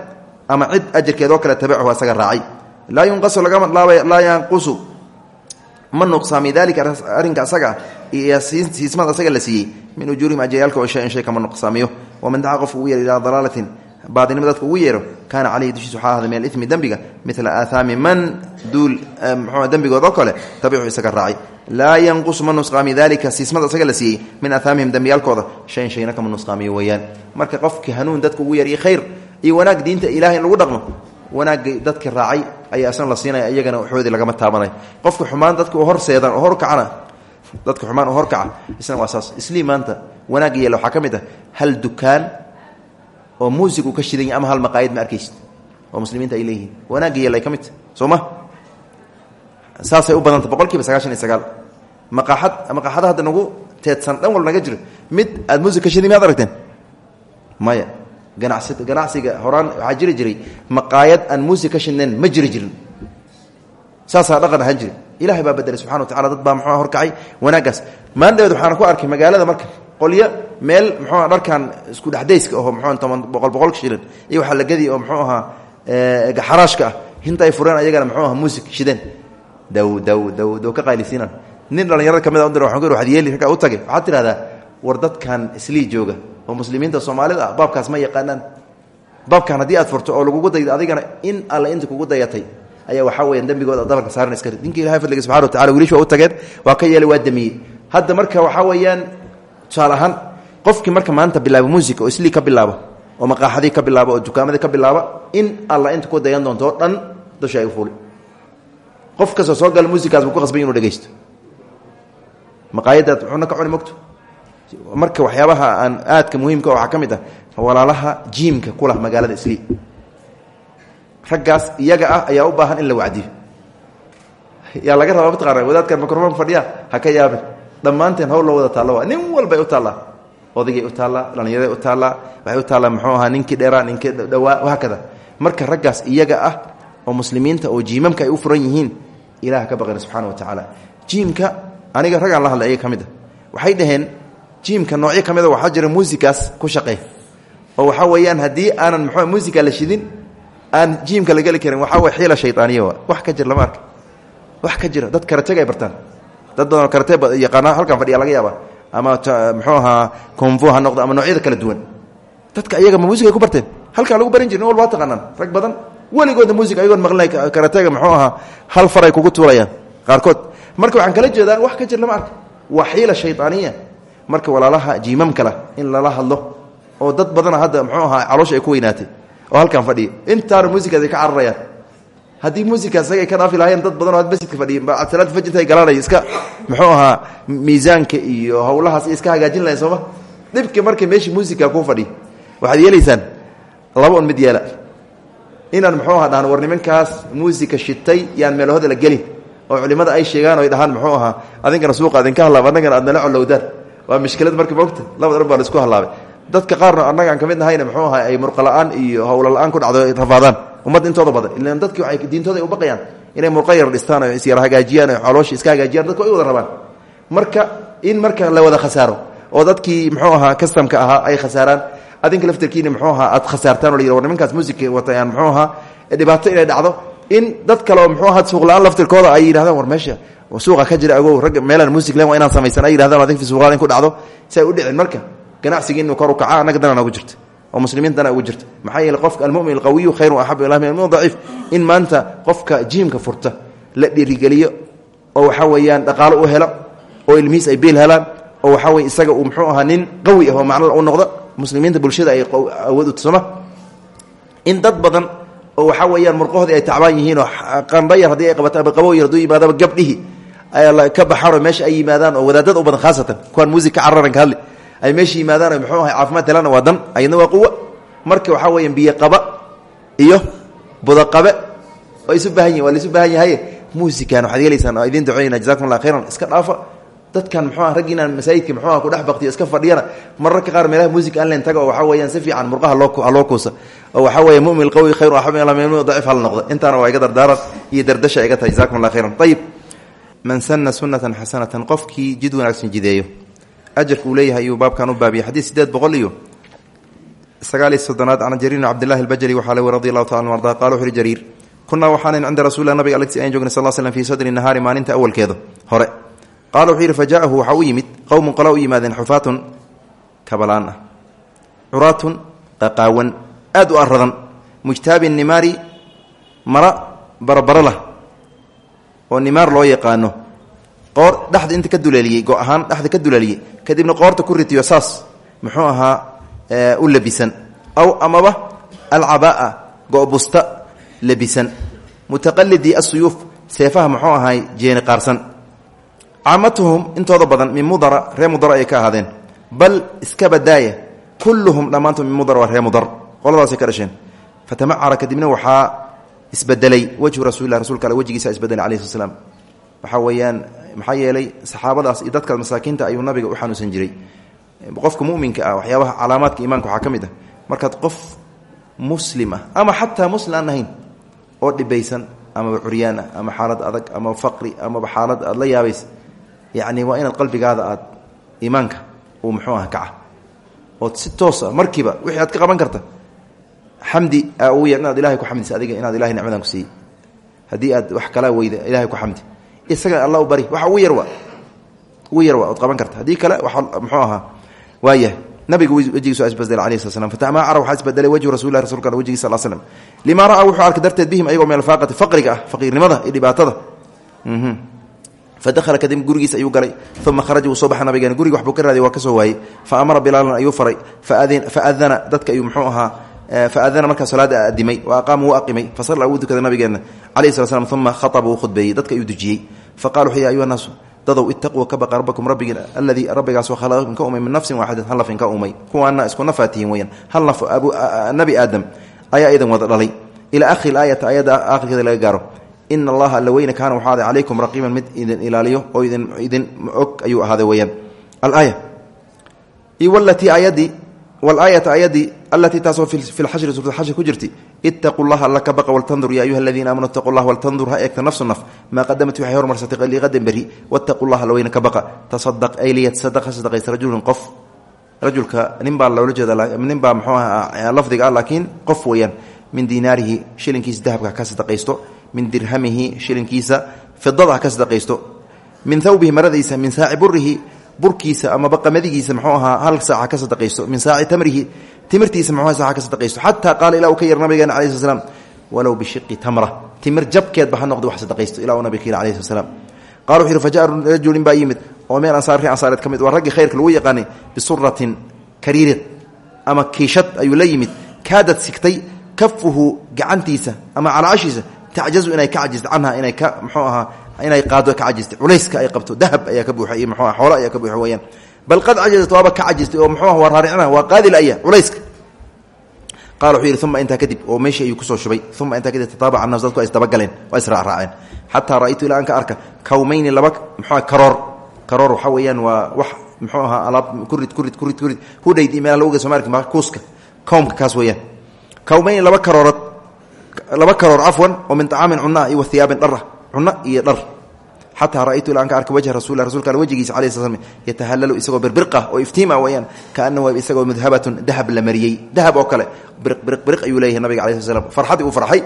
ama cid ajarkeedoo kale tabichu asaga raacay. Laa yunqasu lagama laa ma nuqsaami dalika arrinka asaga siismada asaga la siiyey min ujuurihim ajaryaalka oo shay in shay kama nuqsaamiyo. Waman dacaa qofka ugu yeero ilaa dalaalatin baadinimo dadka ugu yeero kaana caleyhi dushiisa waxaa ahda min alimi dembiga midla aathaami man duul mxuu dembigood oo kale tabicu isaga raacay. Laa yanqusu ma nusqaami dalika siismada asaga la siiyey min aathaamihim dembiyaalkooda shayn shayna kama nusqaamiyo weeyaan marka qofki hanuun dadka ugu yeer iyo iyo wanaag diinta ilahay lagu dhaqmo wanaagga dadka raacay ayaa isna la siinaya iyagana waxoodii lagama taabanay. Qofka xumaan dadka u horseedan oo horkacana dadka xumaan u horkaca isna waa saas. Islii maanta wanaagga yeela ah hal dukaan oo muusig uu ka ama hal maqaayad ma arkaysid? Oo muslimiinta ay leeyihiin. Wanaagga ay ka mid saasay u badanta boqol sagaashan iyo sagaal. Maqaaxad maqaaxada hadda nagu teedsan dhan walba naga jiro. Mid aad muusig ka shiday aragteen? Maya ganacsiga horaan waxaa jiri jiray maqaayad aan muusig ka shidnayn ma jiri dhaqan ahaan jiri ilahay baa bedelay wa tacala dad baa muxuua horkacay wanaaggaas. Maandhaweed waxaana ku arkay magaalada marka qolyo meel muxuua dharkan isku dhexdayska aho muxua toban shilin iyo waxaa la gedi oo muxuu ahaa xaraashka ah. Hinta ay fureen ayagana muxuu aha muusig shideen. Daw daw daw daw ka qaylisiinan nin dhallinyarada ka mid a udira waxaan ku waxad yeeli raggaa u tagay. Waxaad tidhahdaa war dadkan islii jooga oo muslimiinta soomaalida ah baabkaas ma yaqaanaan. Baabkan haddii aad furto oo lagugu daydo adigana in alle inta kugu dayatay ayaa waxaa weya dembigooda dabarka saaran iska ninka ilahay fadliga subxana wa tacala wiilish waa u tageen waa ka yeelay waa hadda marka waxaa weeyaan tusaale ahaan marka maanta bilaabo music oo islii ka bilaabo oo maqaaxadii ka bilaabo oo dukaamadii ka bilaaba in alla inta ku dayan doonto oo dhan dusha ay fuuli. Qof kastoo soo gala musicaas buu ku qasbay inuu dhegeysto maqaayadaad wuxuuna ka cuni marka waxyaabaha aan aadka muhiimka waxaa ka mid ah walaalaha jiimka kulah magaalada islii. Raggaas iyaga ah ayaa u baahan in la wacdiyo. Yaa laga rabaa mataqaana wadaadkan microfon fadhiya ha ka yaabin. Dhammaanteen hawl loo wada taallo waa nin walbay u taallaa. Odaygay u taallaa dhallinyaday u taallaa waxay u taallaa muxuu ahaa ninkii dheeraa ninkii dhawaa wahaakada marka raggaas iyaga ah oo muslimiinta oo jiimamka ay u furan yihiin ilaah ka baqina subxaana wa tacaala. Jiimka aniga raggaan la hadlay ayaga ka mid a waxay dhaheen jiimka noocyo ka mida waxaa jira muusikaas ku shaqey. oo waxaa weeyaan haddii aanan mxu muusika la shidin aan jiimka la geli karin way xiila shaydaaniya wa wax ka jira lama wax ka jira. Dad karatega ay bartaan. Dad badanoo karate yaqaana halkan fadhiya laga yaaba ama muxuu ahaa konfo ha noqdo ama noocyada kala duwan. Dadka iyaga ma muusig ay ku barteen. Halkaan lagu baran jiri nin walba waa taqaanaan. Rag badan. Weligooda muusig ayagoon maqlinay karatega muxuu ahaa hal far ay kugu tuulayaan qaarkood. Marka waxaan kala jeedaa wax ka jir lama arka xiila shaydaaniya marka walaalaha jiimamka lah in lala hadlo oo dad badana hadda muxuu ahaa caloosha ku weynaatay oo halkaan fadhiya. Intaana muusikaas ay ka cararayaan. Haddii muusikaas isaga ay ka dhaafi lahaayeen dad badan oo masjidka fadhiya salaada fajirta ay galaanaya iska muxuu ahaa miisaanka iyo howlahaas iska hagaajin lahayn sooma dhibka marka meesha muusika kuu fadhiya waxaad yeelaysaan laba mid yeela. Inaan muxuu aha dhahan war nimankaas shitay yaan meelahooda la gelin oo culimada ay sheegaan o ay muxuu ahaa adinkana suuqa idinka halaaba annagana aad nala colowdaan waa mishkilad marka mogta labada dhan baa la isku hallaabay. Dadka qaarna annaga aan ka mid nahayna muxuu ahaa ay murqala-aan iyo howlo la'aan ku dhacdo rafaadaan. Ummadda intooda badan ilan dadki waxay diintooda ay u baqayaan inay murqa yar dhistaan oo isyar hagaajiyaan oo caloosha iska hagaajiyaan dadku ay wada rabaan. Marka in marka la wada khasaaro oo dadkii muxuu ahaa kastamka ahaa ay khasaaraan adinka laftarkiina muxuu ahaa aad khasaartaan o la yidhi war nimankaas muusika watayaan muxuu ahaa dhibaato inay dhacdo. In dad kale oo muxuu ahaa suuqla-aan laftirkooda ay yidhahdaan war meesha suuqa ka jira agow ragga meelaan muusig len waa inaan samaysan. Ay yidhahdaan adink fi suuqaad in ku dhacdo. Si ay u dhicin marka ganacsigii inuu kor u kaca annaga dana nagu jirta oo muslimiin dana ugu jirta. Maxaa yeele qofka almumin alqawiyu khayru axabu ilah min almumin daciif. In maanta qofka jiimka furta la dhiirigeliyo oo waxaa weeyaan dhaqaalo u helo oo ilmihiis ay beel helaan oo waxaa weye isaga uu muxuu ahaa nin qawi ah oo macnal u noqdo muslimiinta bulshada ay awood u tusama. In dad badan oo waxaa weeyaan murqahoodii ay tacbaan yihiin oo qandhayar haddii ay qabato ama qabowyar hadduu yimaadaba gabdhihii ka baxaan oo meesha ay yimaadaan oo wadaadada u badan khaasatan. Kuwaan muusig ka cararan ka hadli. Ay meesha yimaadaan muxuu ahay caafimaad helana waa dan. Ayadna waa quwa. Marka waxaa weeyaan biyo qaba iyo budaqabe oo isu baahan yihiin waa laisu baahan yahay. Muusikan waxaad yeelaysaan oo idiin duceynaa jazakum allah khayran iska dhaafa. Dadkan muxuu ah raggiinaan masaajidka muxuu ah ku dhex baktiyo iska fadhiyana. Mararka qaar meelaha music aan leen taga oo waxaa weeyaan si fiican murqaha loo haloo kuusa. Oo waxaa weeya mumin qawi khayru axab ila mumin daciif hal noqdo. Intaana waa iga dardaaran iyo dardasha iga tahay jazakum allah khayran. Ayib man sana sunatan xasanatan qofkii jid wanaagsan jideeyo. Ajarka leeyahay iyuu baabkan u baabiyay xadiid sideed iyo sagaal iyo soddonaad can jariir cabdillahi albajali waxaa taala arda qala wuxu jariir kunaa waxaanan cinda rasulilah nabiga algsi ayan jognay sal slm fii sadri nahaari maalinta awalkeeda hore. Qaala wuxuu yidhi fajaahu waxaa u yimid qowmun qola u yimaadeen xufaatun kabalaan ah curaatun mara barabaro oo nimaar loo yaqaano. Qoor dhexda inta ka duleeliyey go ahaan dhexda ka duleeliyey kadibna qoorta ku ritiyo saas muxuu ahaa u labisan. Aw amaba alcabaa'a go-busta labisan. Mutaqalidii asuyuuf seefaha muxuu ahaay jeeni qaarsan. Caamatuhum intooda badan min mudara ree mudar ayay ka ahaadeen. Bal iska badaaya kulluhum dhammaantood min mudar waa ree mudar. Qoladaasay ka dhasheen. Fatamacara kadibna waxaa isbedelay wejhu rasulilah rasulka ale wejigiisa isbedelay alayhi sl slam waxaa weeyaan yeelay saxaabadaas iyo dadka masaakiinta ayuu nabiga u xanuunsan jiray. Qofka muminka ah waxyaabaha calaamaadka iimaanka waxaa ka mid ah. Qof muslim ah ama xataa muslim aan oo dhibaysan amaba curyaan ah ama xaalad adag ama faqri amaba xaalad aad la yaabaysa yacni waa inaad qalbigaada aad iimaanka uu muxuu ah kaca. Ood si toosa markiiba wixii aad ka qaban karta xamdi ugu yar inaad ilahay ku xamdisa adiga inaad ilahay nicmadan ku siiyey. Haddii aad wax kala weyda ilahay ku xamdi. Isaga alla bari waxa ugu yar waa ugu yar waa ood qaban karta. Haddii kale waa muxuu ahaa waaya nabiga wejigiisu isbedela alayh sl fatamacara waxaa isbedelay wejhu rasulilah rasulka al wejigii sal slm lima ra'aa wuxuu arkay darteed bihim ayagoo min alfaaqati faqriga ah faqiirnimada iyo dhibaatada. Fadahala kadib gurigiis ayuu galay uma kharaja wuu soo baxa nabigeena. Guriga waxbuu ka raadiy waa ka soo waayey fa amara bilaalan ayuu faray. Faadana dadka ayuu muxuu ahaa faadana markaa salaada adimay wa aqaama wuu aqimay. Fasalla wuu dukaday nabigeena. Calayhi sala slam uma khaaba wuu khudbeeyey dadka ayuu dujiyey faqala wuxuu ya ayuha naasu dadow itaquu ka baqa rabbakum rabbigiin aladii rabbigaasoo khalaqakum ka umay min nafsin waaxidat hal nafin ka umay kuwaana isku nafaatihiin weyaan hal naf nabi aadam ayaa idan wada dhalay. Ilaa akhiri aayata ayadda aakhirkeeda laga gaaro. Ina allaha alla weyne kaana waxaa aday calaykum raqiiban mid idin ilaaliyo oo idin og ayuu ahaaday weyaan alaaya. Wlatii ayadii walaayata ayadii alatii taasoo fi lxashri suurat xashri ku jirti itaquu llaha alla ka baqa waltandur ya ayuha aladiina aamanuu itaqu llah waltandur ha eegta nafsu naf maa qadamat waxay hormarsatay liqadan beri wattaquu llaha alla weyne ka baqa tasadaq ay liyatasadaq ha sadaqaysta rajulun qof rajulka nin baa loola jeeda nin baa muxuu aha lafdiga ah laakiin qof weeyaan min diinaarihi shilinkiisa dahabka ha ka sadaqaysto min dirhamihi shilinkiisa fidada ha ka sadaqaysto min thawbihi maradiisa min saaci burihi burkiisa amaba qamadigiisa mxuu ahaa hal saaca ka sadaqaysto min saaci tamrihi timirtiisa mxu saaca ka sadaqaysto. Xataa qaala ilaa uu ka yar nabigeena alai sl slam walow tamra. Timir jabkeedba ha noqdo wax sadaqaysto ilaa uu nabig ka yiri alayhi sl slam qala wuxu rajulin baa yimid. Oo meel ansaar ri ansaareed ka mid waa raggii khayrka lagu yaqaanay ama kiishad ayuu la yimid. Kaadad sigtay kafuhu gacantiisa ama calaashiisa inay ka cajisto canha inay ka mxuu ahaa inay qaado ka cajistay. Culayska ay qabto dahab ayaa ka buuxa iyo mxu xoolo ayaa ka buuxa weyaan bal qad cajazat waaba ka cajistay oo mxuu waa raaricna waa qaadi laya culayska. Qala wuxuu yidhi uma intaa kadib oo meeshii ayuu ku soo shubay. Uma intaa kadib tataabaca nas dadku ay isdabagaleen waa israacraaceen xataa ra'aytu ilaa aan ka arka kawmayni laba mxua karoor. Karoor waxaa weeyaan waa wax muxuu ahaa alaab kurid kurid kurid kurid. Hudhayd iyo meela lagu geyso maarki kuuska kowmka kaas weeyaan. Kawmayni laba karoorad laba karoor cafwan oo min طacaamin cunaa iyo wahiyaabin dhar ah cuno iyo dhar. Xataa ra'aytu ilaa an ka arka wajha rasul rasulka al wejigiisa alayh sl slam yatahallalu isagoo birbirqa oo iftiima weyaan kaanahu isagoo mudhabatun dahab la mariyey. Dahab oo kale biriq ayuu leeyahay nabiga alay sl slam farxadii uu farxay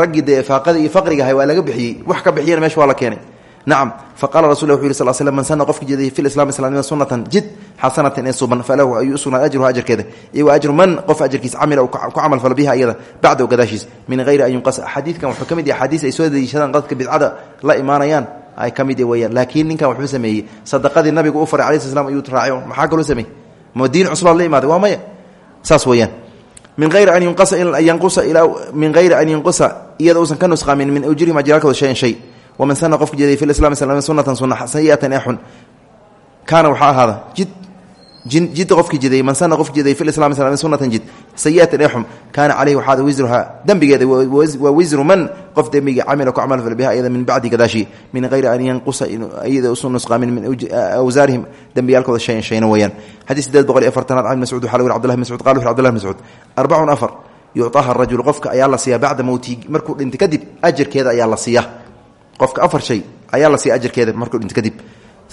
raggii dee faaqadii iyo faqrigahay waa laga bixiyey. Wax ka bixiyana meesha waa la keenay nacam faqala rasul wuxu yiri sal slm man sana qofki jeedayay fi lislam islamnima sunatan jid xasanatan ee suban falahu ayuu usugnaa ajruha ajarkeeda iyo wa ajru man qof ajarkiisa camila ku camal falo biha iyada bacdahu gadaashiis min hayri an yunqas xadiidkan wuxuu ka mid yahay axaadiis ay soo daliishadaan dadka bidcada la imaanayaan ay ka mid weyaan laakiin ninkan wuxuu sameeyey sadaqadii nabigu u faray alai sl slam ayuu raaciy maxaa kaloo sameeyey? Ma diin cusbaad la imaaday waa maya. Saas weeyaan. Min ayri an yanqusa iyada uusan ka nusqaamin min ujrihim ajraalkooda shayan shay waman sana qofka jeeday fi islam sunatan suna sayiatan ee xun kaana waxaa ahaada jid jidda qofkii jiday man sana qof jiday fi islam sunatan jid sayiatan ee xum kaana caleyhi waxaada wisruhaa dembigeeda waa wisru man qof dembiga camila ku camal fal biha iyada min bacdi gadaashi min hayri an yanqusa iyada usu nusqaamin min awsaarihim dembiyaalkooda shayan shayna weeyaan xadiis sideed boqol iyo afartanaad can mascuud waxaa la weri abdullah mascuud qala wuxu abdullah mascuud arbacun afar yucطaha rajul qofka ayaa la siiyaa bacda mowtihi markuu dhinta kadib ajarkeeda ayaa la siiya qofka afar shay ayaa la siiya ajarkeeda markuu dhinta kadib.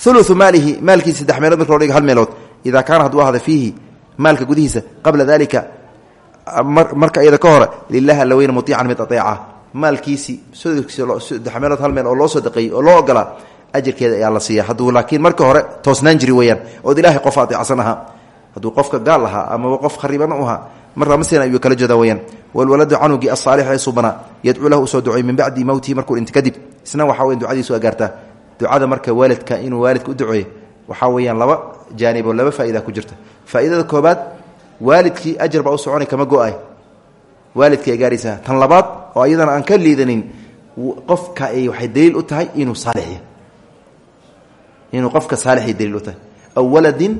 Ulu maalihi maalkiisa saddex meelood marka loo dhiga hal meelood idaa kaana hadduu ahda fiihi maalka gudihiisa qabla dalika marka iyada ka hore lilahi alla weyne muiican mid aeeca maalkiisii saddex hal meel oo loo soo daqeeyey oo loo ogolaa ajarkeeda ayaa la siiya. Hadduu laakiin marka hore toosnaan jiri weyaan ood ilaahay qof adeecsan ahaa qofka gaal ahaa amaba qof khariiban u ahaa markaa masina ayuu kala jeeda weyaan walwaladu canugii asaalix ee subanaa yadcuu lahu u soo duceey min bacdi mowtihi markuu dhinta kadib. Isna waxaa weyan ducadiisu agaartaa ducada marka waalidka inuu waalidka u duceeyo waxaa weeyaan laba jaaniboo laba faaida ku jirta. Faaidada koobaad waalidkii ajar baa u soconay kama go'ay. Waalidkii ay gaaraysaa. Tan labaad oo iyadana aan ka liidanin qofka ay waxay daliil u tahay inuu saalixya inuu qofka saalixay daliil u tahay. Aw waladin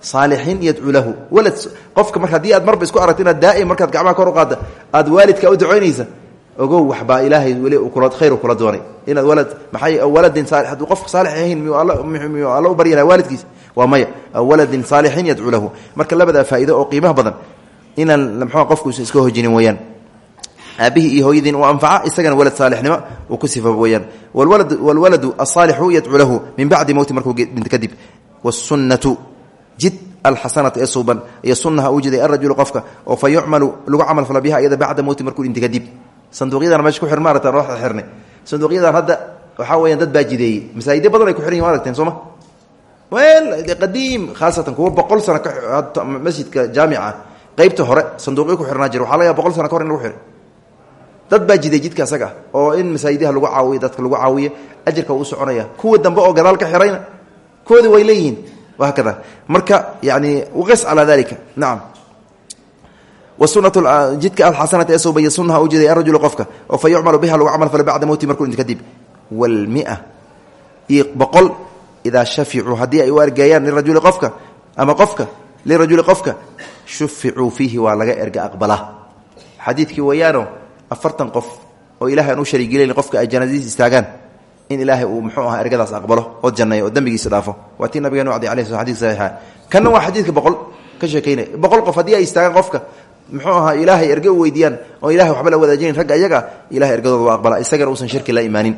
saalixin yadcuu lahu. Walad qofka mar haddii aad marba isku aragto inaad daa'im markaad gacmaha kor u qaadda aad waalidka u ducaynaysa ogow waxbaa ilaahay weli kula khayr kula doonay. Inaad walad maxay waladin saali hadduu qofka saalix ahayn miyuu alla miyuu alla u baryi laha waalidkiisa waa maya. Aw waladin saalixin yadcuu lahu. Marka labadaa faa'ido oo qiimaha badan inaan mxua qofkuusa iska hojinin weeyaan aabihii iyo hooyadiin u anfaca isagana walad saalixnimo uu ku sifa weeyaan wlwaladu asaalixu yadcuu lahu min bacdi mowti markuu dhinto kadib. Wasunnatu jid alxasanata ee suuban iyo sunnaha uu jiday arajulu qofka oo fa yucmalu lagu camal falo biha iyada bacda mowti markuu dhinto kadib. Sanduuqyadan meesha ku xir maarata rooxda xirnay. Sanduuqyadan hadda waxaa weyaan dad baa jideeyey. Masaajidyo badan ay ku xiran yihiin aragteen sooma qadiim khaasatan kuwa boqol sano masjidka jaamica qeybta hore sanduuqyo ku xirnaa jira. Waxa laga boqol sano ka hor in lagu xiray. Dad baa jiday jidka asaga oo in masaajidyaha lagu caawiyo dadka lagu caawiyo ajarka uu soconaya. Kuwa dambe oo gadaal ka xirayna koodi way leeyihiin wahakada marka yani waqis calaa dalika nacam jidka alxasanata ee subaya sunaha u jiday arajulu qofka. Oo fa yucmalu biha lagu camal fala bacda mowti markuu dhinto kadib wlmia iyo boqol idaa shaficuu haddii ay u ergeeyaan lirajuli qofka ama qofka lirajuli qofka shuficuu fiihi waa laga erga aqbala. Xadiidkii wayaano afartan qof oo ilahay aan u shariigilayn qofka ay janaadiis istaagaan in ilaahay uu muxuu aha ergadaas aqbalo oo janneeyo oo dembigiisa dhaafo. Waa tii nabigeenu wacday alay sl xadid saxiixa. Kanna waa xadiidka boqol ka sheekaynaya. Boqol qof haddii ay istaagaan qofka muxuu ahaa ilaahay erge u oo ilahay waxba la wadaajinayn ragga iyaga ilahay ergadooda waa aqbala isagana uusan shirki la imaanin.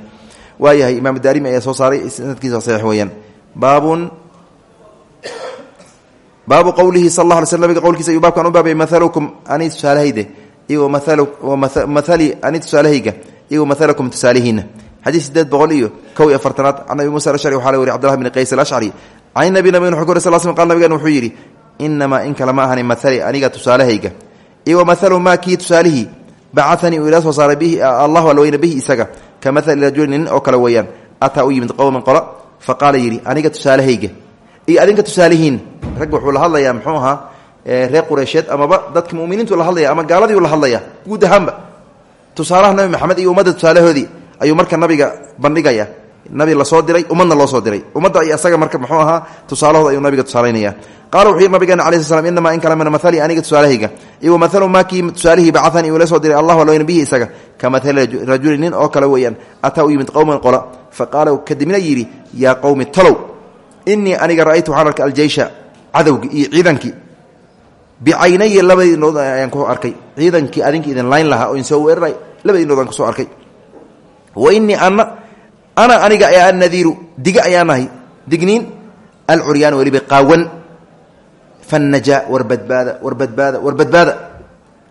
Waayahay imaam daarimi ayaa soo saaray sanadkiisa saxiix weeyaan. Baabun baabu qowlihi sal alla alay sl nabiga qowlkiisa ayuu baabkan u baabay maalukum ani tusaalahayde iyo maali ani tusaalahayga iyo maalakum tusaalihiina xadiis sideed boqol iyo kow iyo afartanaad can abi muusa ashcri waxaa la weri cbdullah bn qays alashcri can nabi nabig wuxuu ku uri sal sl qal nabigan wuxuu yidhi inamaa in kale ma ahani maali aniga tusaalahayga iyo wamahalu maa kii tusaalihii bacatanii uu ila soo saaray bihi allahu alweyne bihi isaga ka maali rajulin nin oo kale weeyaan. Ataa u yimid qowman qola fa qaala yidhi aniga tusaalahayga. Iyo adinka tusaalihiin. Rag wuxuu la hadlayaa muxuu ahaa reer qureysheed amaba dadka muminiintu la hadlaya ama gaaladiiu la hadlaya guud ahaanba tusaalaha nabi maxamed ayuu marka nabiga bandhigaya. Nabi la soo diray ummadna loo soo diray. Ummadda iyo asaga marka muxuu ahaa tusaalahooda ayuu nabiga tusaalaynaya. Qaala wuxuu yidhi nabigeena alai sl in kale mina maali aniga tusaalahayga. Iyo wamahalu maa kii tusaalihii bacahanii uu la soo diray allahu alweyna bihi isaga. Ka mahali rajuli oo kale weeyaan ataa u yimid qowman qola? Fa qaala kadibna yidhi yaa qowmi talow inii aniga ra'aytu waxaan arkay aljeysha cadowgii iyo ciidankii. Bicaynaya labadii ayaan ku arkay. Ciidankii adinka idin layn lahaa oo insoo weeraray labadii inood aan ku soo arkay wa inii ana ana aniga ayaa annadiiru diga ayaan nahay. Digniin alcuryaan weliba qaawan. Fannajaa war badbaada war badbaada war badbaada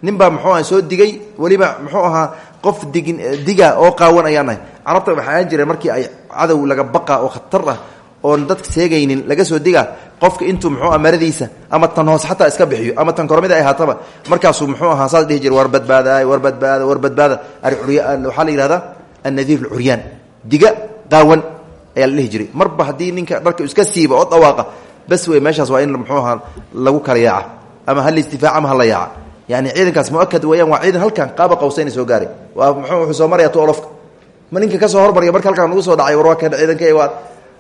nin muxuu aha soo digay weliba muxuu ahaa qof digin diga oo qaawan ayaan nahay. Carabta waxaa ahaan jireen markii ay cadow laga baqa oo khatar ah oon dadka seegaynin laga soo diga qofka intuu muxuu ah maradiisa ama tan hoos xataa iska bixiyo ama tan kormida ay haataba markaasuu muxuu ahaa saas dhihi war badbaadaay war badbaada war badbaada waxaa la yihahdaa annadiir alcuryaan diga qaawan ayaa la dhihi jiray marba haddii ninka dharka iska siiba oo dhawaaqa bas wey meeshaas waa in muxuu ahaa lagu kala yaaca ama ha laistifaac ama ha la yaaca yani ciidankaas muakad weeyaan waa ciidan halkan qaaba qawsayna soo gaaray waa muxuu wuxuu soo maraya tu olofka ma ninka ka soo hormarya marka halkaan nagu soo dhacay war waa kan ciidanka waa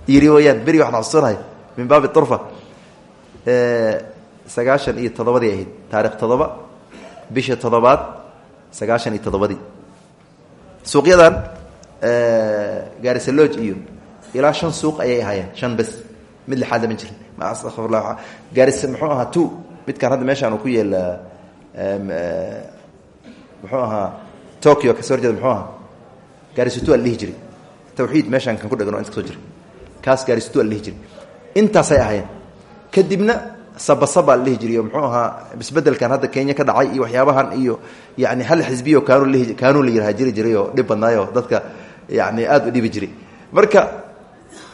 yiri weyaan beri waxaan xusuusanahay min baabi turfa sagaashan iyo toddobadii ahayd taarikh toddoba bisha toddobaad sagaashan iyo toddobadii suuqyadan gaarisaloj iyo ilaa shan suuq ayay ahaayeen shan bes mid lixaad lama jirin. Gaaris muxuu ahaa two midkaan hadda meeshaan uu ku yeela muxuu ahaa tokyo ka soo horjeeda muxuu ahaa gaarisutu al dhihi jiray tawxiid meeshaan kan ku dhegan o inta ka soo jira kaas gaarisutu al dhihi jiray intaasay ahaayeen. Kadibna sabasaba la dhihi jiray oo muxuu ahaa isbedelkan hadda kenya ka dhacay iyo waxyaabahan iyo yani hal xisbiyo kaanu lhi kaanuu la yiraha jiri jiray oo dhib badnaayoo dadka yani aada u dhibi jiray marka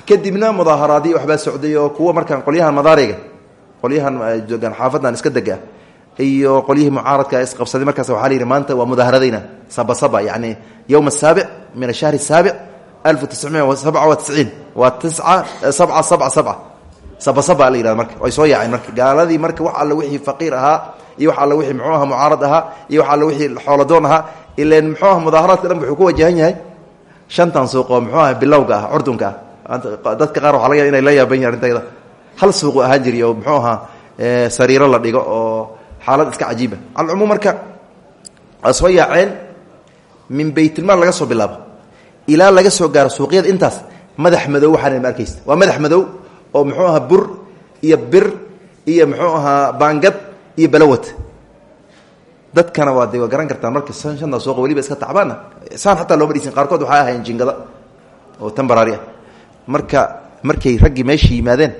kadibna mudaaharaadii waxbaa socday oo kuwa markaan qolyahan madaariga qolyahan joogaan xaafadan iska dega iyo qolyihii mucaaradka isqabsaday markaas waxaa la yidhi maanta waa mudaaharadayna sabasaba yani yowma asaabic min ashahri asaabic alfu tiscmiya sabca wa tisciin waa tisca sabca sabca sabca sabasaba la yihahda marka ay soo yaaceen marka. Gaaladii marka wax alla wixii faqiir ahaa iyo wax alla wixii muxuu aha mucaarad ahaa iyo wax alla wixii xooladoon ahaa ilan muxuu aha mudaaharaadka dhan wuxuu ku wajahan yahay? Shantan suuq oo muxuu aha bilowga ah curdunka ah dadka qaar waxa laga ya inay la yaaban yihiin arintayda hal suuqu ahaan jiri oo muxuu ahaa sariiro la dhigo oo xaalad iska cajiiba. Alcumuum marka waa soo yaaceen min baytulmaal laga soo bilaabo. Ilaa laga soo gaaro suuqyada intaas madax madow waxaan ma arkaysa waa madax madow oo muxuu ahaa bur iyo bir iyo muxuu ahaa baangad iyo balawat dadkana waa de waa garan kartaan marka shanta suuqa weliba iska tacbaana. Saan xataa looma dhisin qaarkood waxay ahayn jingada oo tambaraari ah. Marka markay raggii meesha yimaadeen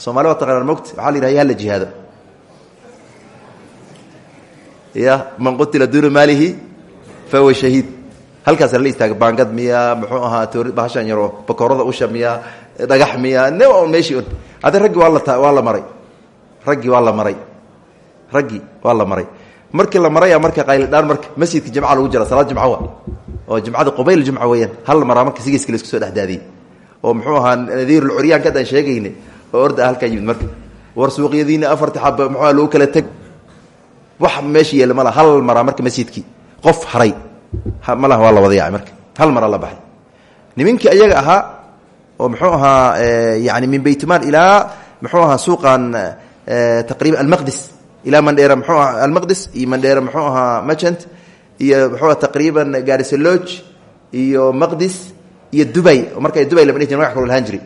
soomali waa taqaanaan mogta waxaa la yidhaha hala jihaado. Ya man qutila duuna maalihi fa huwa shahiid. Halkaas lala istaaga baangad miya muxuu ahaa bahashan yaroo bakoorada usha miya dhagax miya. Un meeshii hadda raggii waa la maray. Raggii waa la maray. Raggii waa la maray. Markii la maraya marka qaylidhaan marka masjidka jimca lagu jira salaad jimca wa oo jimcada qubayl jumca weeyaan. Hal maraa marka sigiiska la isku soo dhexdaadiyey oo muxuu ahaa nadiirulcuryaan kadaan sheegayne. Oo orda halkaa yimid marka. War suuqyadiina afarta xaba muxua lagu kala teg. Wax meesha yeela mala hal maraa marka masjidkii qof haray. Malaha waa la wada yaacay marka. Hal maraa la baxay. Nimankii ayaga ahaa oo muxuu ahaa yani min baytmaal ilaa muxuu ahaa suuqan taqriban almaqdis. Ilaa mandheera mxuu aha almaqdis iyo mandheera muxuu ahaa merchant iyo muxuu aha taqriiban gaarisaloj iyo maqdis iyo dubay marka dubay lama dhihi jir maga kalo lahaan jiray.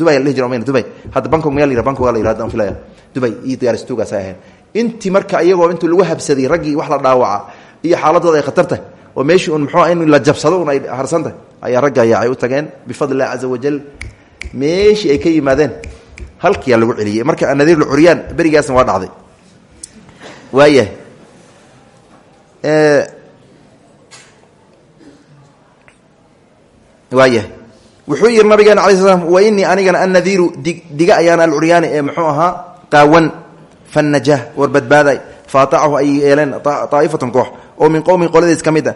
Dubay la dhihi jir mayna dubay hadda bangkok maya la yira bangkok la yirahda filaya dubay iyo gaaristugaas ay ahayn intii marka iyagoo intuu lagu habsaday raggii wax la dhaawaca iyo xaaladooda ay khatar tahay oo meeshii un muxuu in la jabsado un ay harsan tahay ayaa ragga ayaacay u tageen bifadli illahi caza wajal. Meeshii ay ka yimaadeen halkiyaa lagu celiyey marka nadiir lcuryaan berigaasna waa dhacday. Waayahay waayahay wuxuu yihi nabigeena ala sl wa inii anigana annadiiru di diga ayaan alcuryaani ee muxuu ahaa qaawan fanajah war badbaaday faatacahu ay yeeleen aa'ifatun koox oo min qowmin qoladiis ka mid a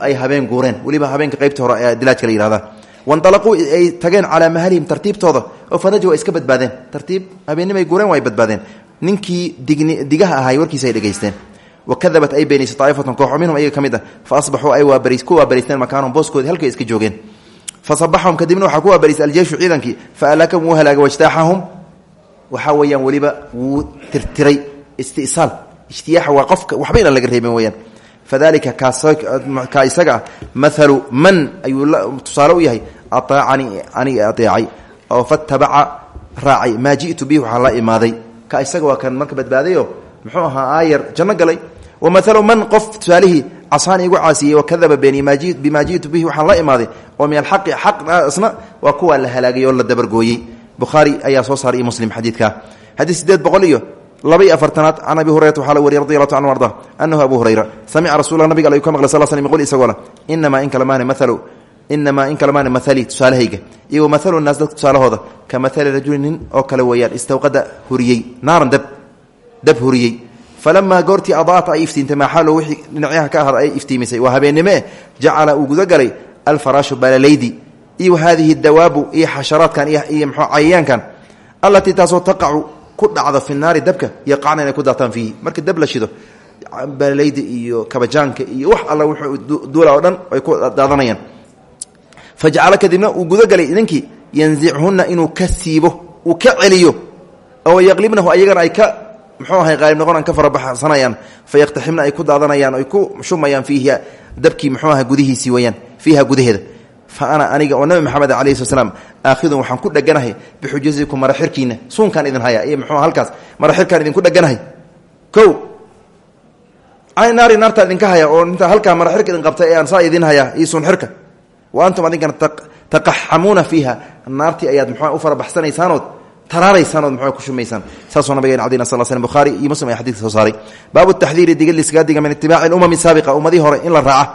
ay habeen guureen. Weliba habeenka qaybta hore ee dilaajka la yihahda wanalaquu ay tageen calaa mahalihim tartiibtooda oo fanaja waa iska badbaadeen. Tartiib habeennimay guureen waa ay badbaadeen. Ninkii digaha ahay warkiisa ay wakadabat ay beenaysay aa'ifatun koox oo minhum ayaga ka mid a. Fa asbaxuu ay ku waabariisteen makaanahum booskoodii halkay iska joogeen. Fasabaxahum kadibna waxaa ku waabariisay aljeyshu ciidankii. Fa alaakahum wuu halaaga wajtaaxahum. Waxaa weeyaan weliba wuu tirtiray istisaal ijtiyaaxa waa qofka waxba inaan laga reebin weyaan fadalika ka isaga ah maalu man ayuu tusaale u yahay aacanii aniga aeecay oo fatabaca raacay maa ji'tu bihi waxaa la imaaday ka isaga waa kan marka badbaadayo muxuu ahaa aayar janno galay wa maalu man qof tusaalihii casaani igu caasiyey wakadaba beeniy bimaa ji'tu bihi waxaan la imaaday oo min alxaqi xaqasna waa kuwaa la halaagay oo labaiy afartanaad can abi hurayrata waxaa la wariyay radi allahu arda anahu abu hurayra. Samica rasul nabiga al ka maqlay sal sl qul isagoo leh inamaa in kalamaani maalu inamaa in kalamaani mahalii iyo wa maalu naas dadka tusaalahooda ka mahali rajuli oo kale weeyaan istawqada huriyey naaran dab dab huriyey. Falamaa goortii adaata ay iftiintay maaxaalo wixii dhinacyaha ka ahad ay iftiimisay. Waa habeennime jacala uu gudagalay alfaraashu balalaydi iyo haadihi dawaabu iyo xasharaadkan iyo mxuu cayayaankan allatii taasoo taqacu ku dhacdo fi dabka yaqacna inay ku daataan fiihi. Marka dab la shido baaleyda iyo kabajaanka iyo wax alla wuxuu duula oo dhan ay ku daadanayaan. Fajacala kadibna uu gudagalay ninkii yanzichunna inuu ka siibo uu ka celiyo oo yaqlibnahu ayagana ay ka muxuu ahay qaalib noqonaan ka farabaxsanayaan. Fayaqtaximna ay ku daadanayaan ay ku shumayaan fiiha dabkii muxuu aha gudihiisii weyaan fiiha gudaheeda fa ana aniga oo nabi maxamed alayhi slat slam aakhidun waxaan ku dheganahay bixujasikum maraxirkiina suunkaan idin haya iyo muxuu halkaas maraxirkaan idinku dheganahay kow naari naartaa idinka haya oo inta halkaa maraxirka idin qabtay ee aan saa idin hayaa iyo suunxirka wa antum adinkana taqaxamuuna fiiha. Naartii ayaad muxua u sal slm buhaari iyo muslim ay xadidka soo saaray. Baabu taxdiiri diga liskaga diga min itibaaci alumami saabiqa ummadii hore in la raaca.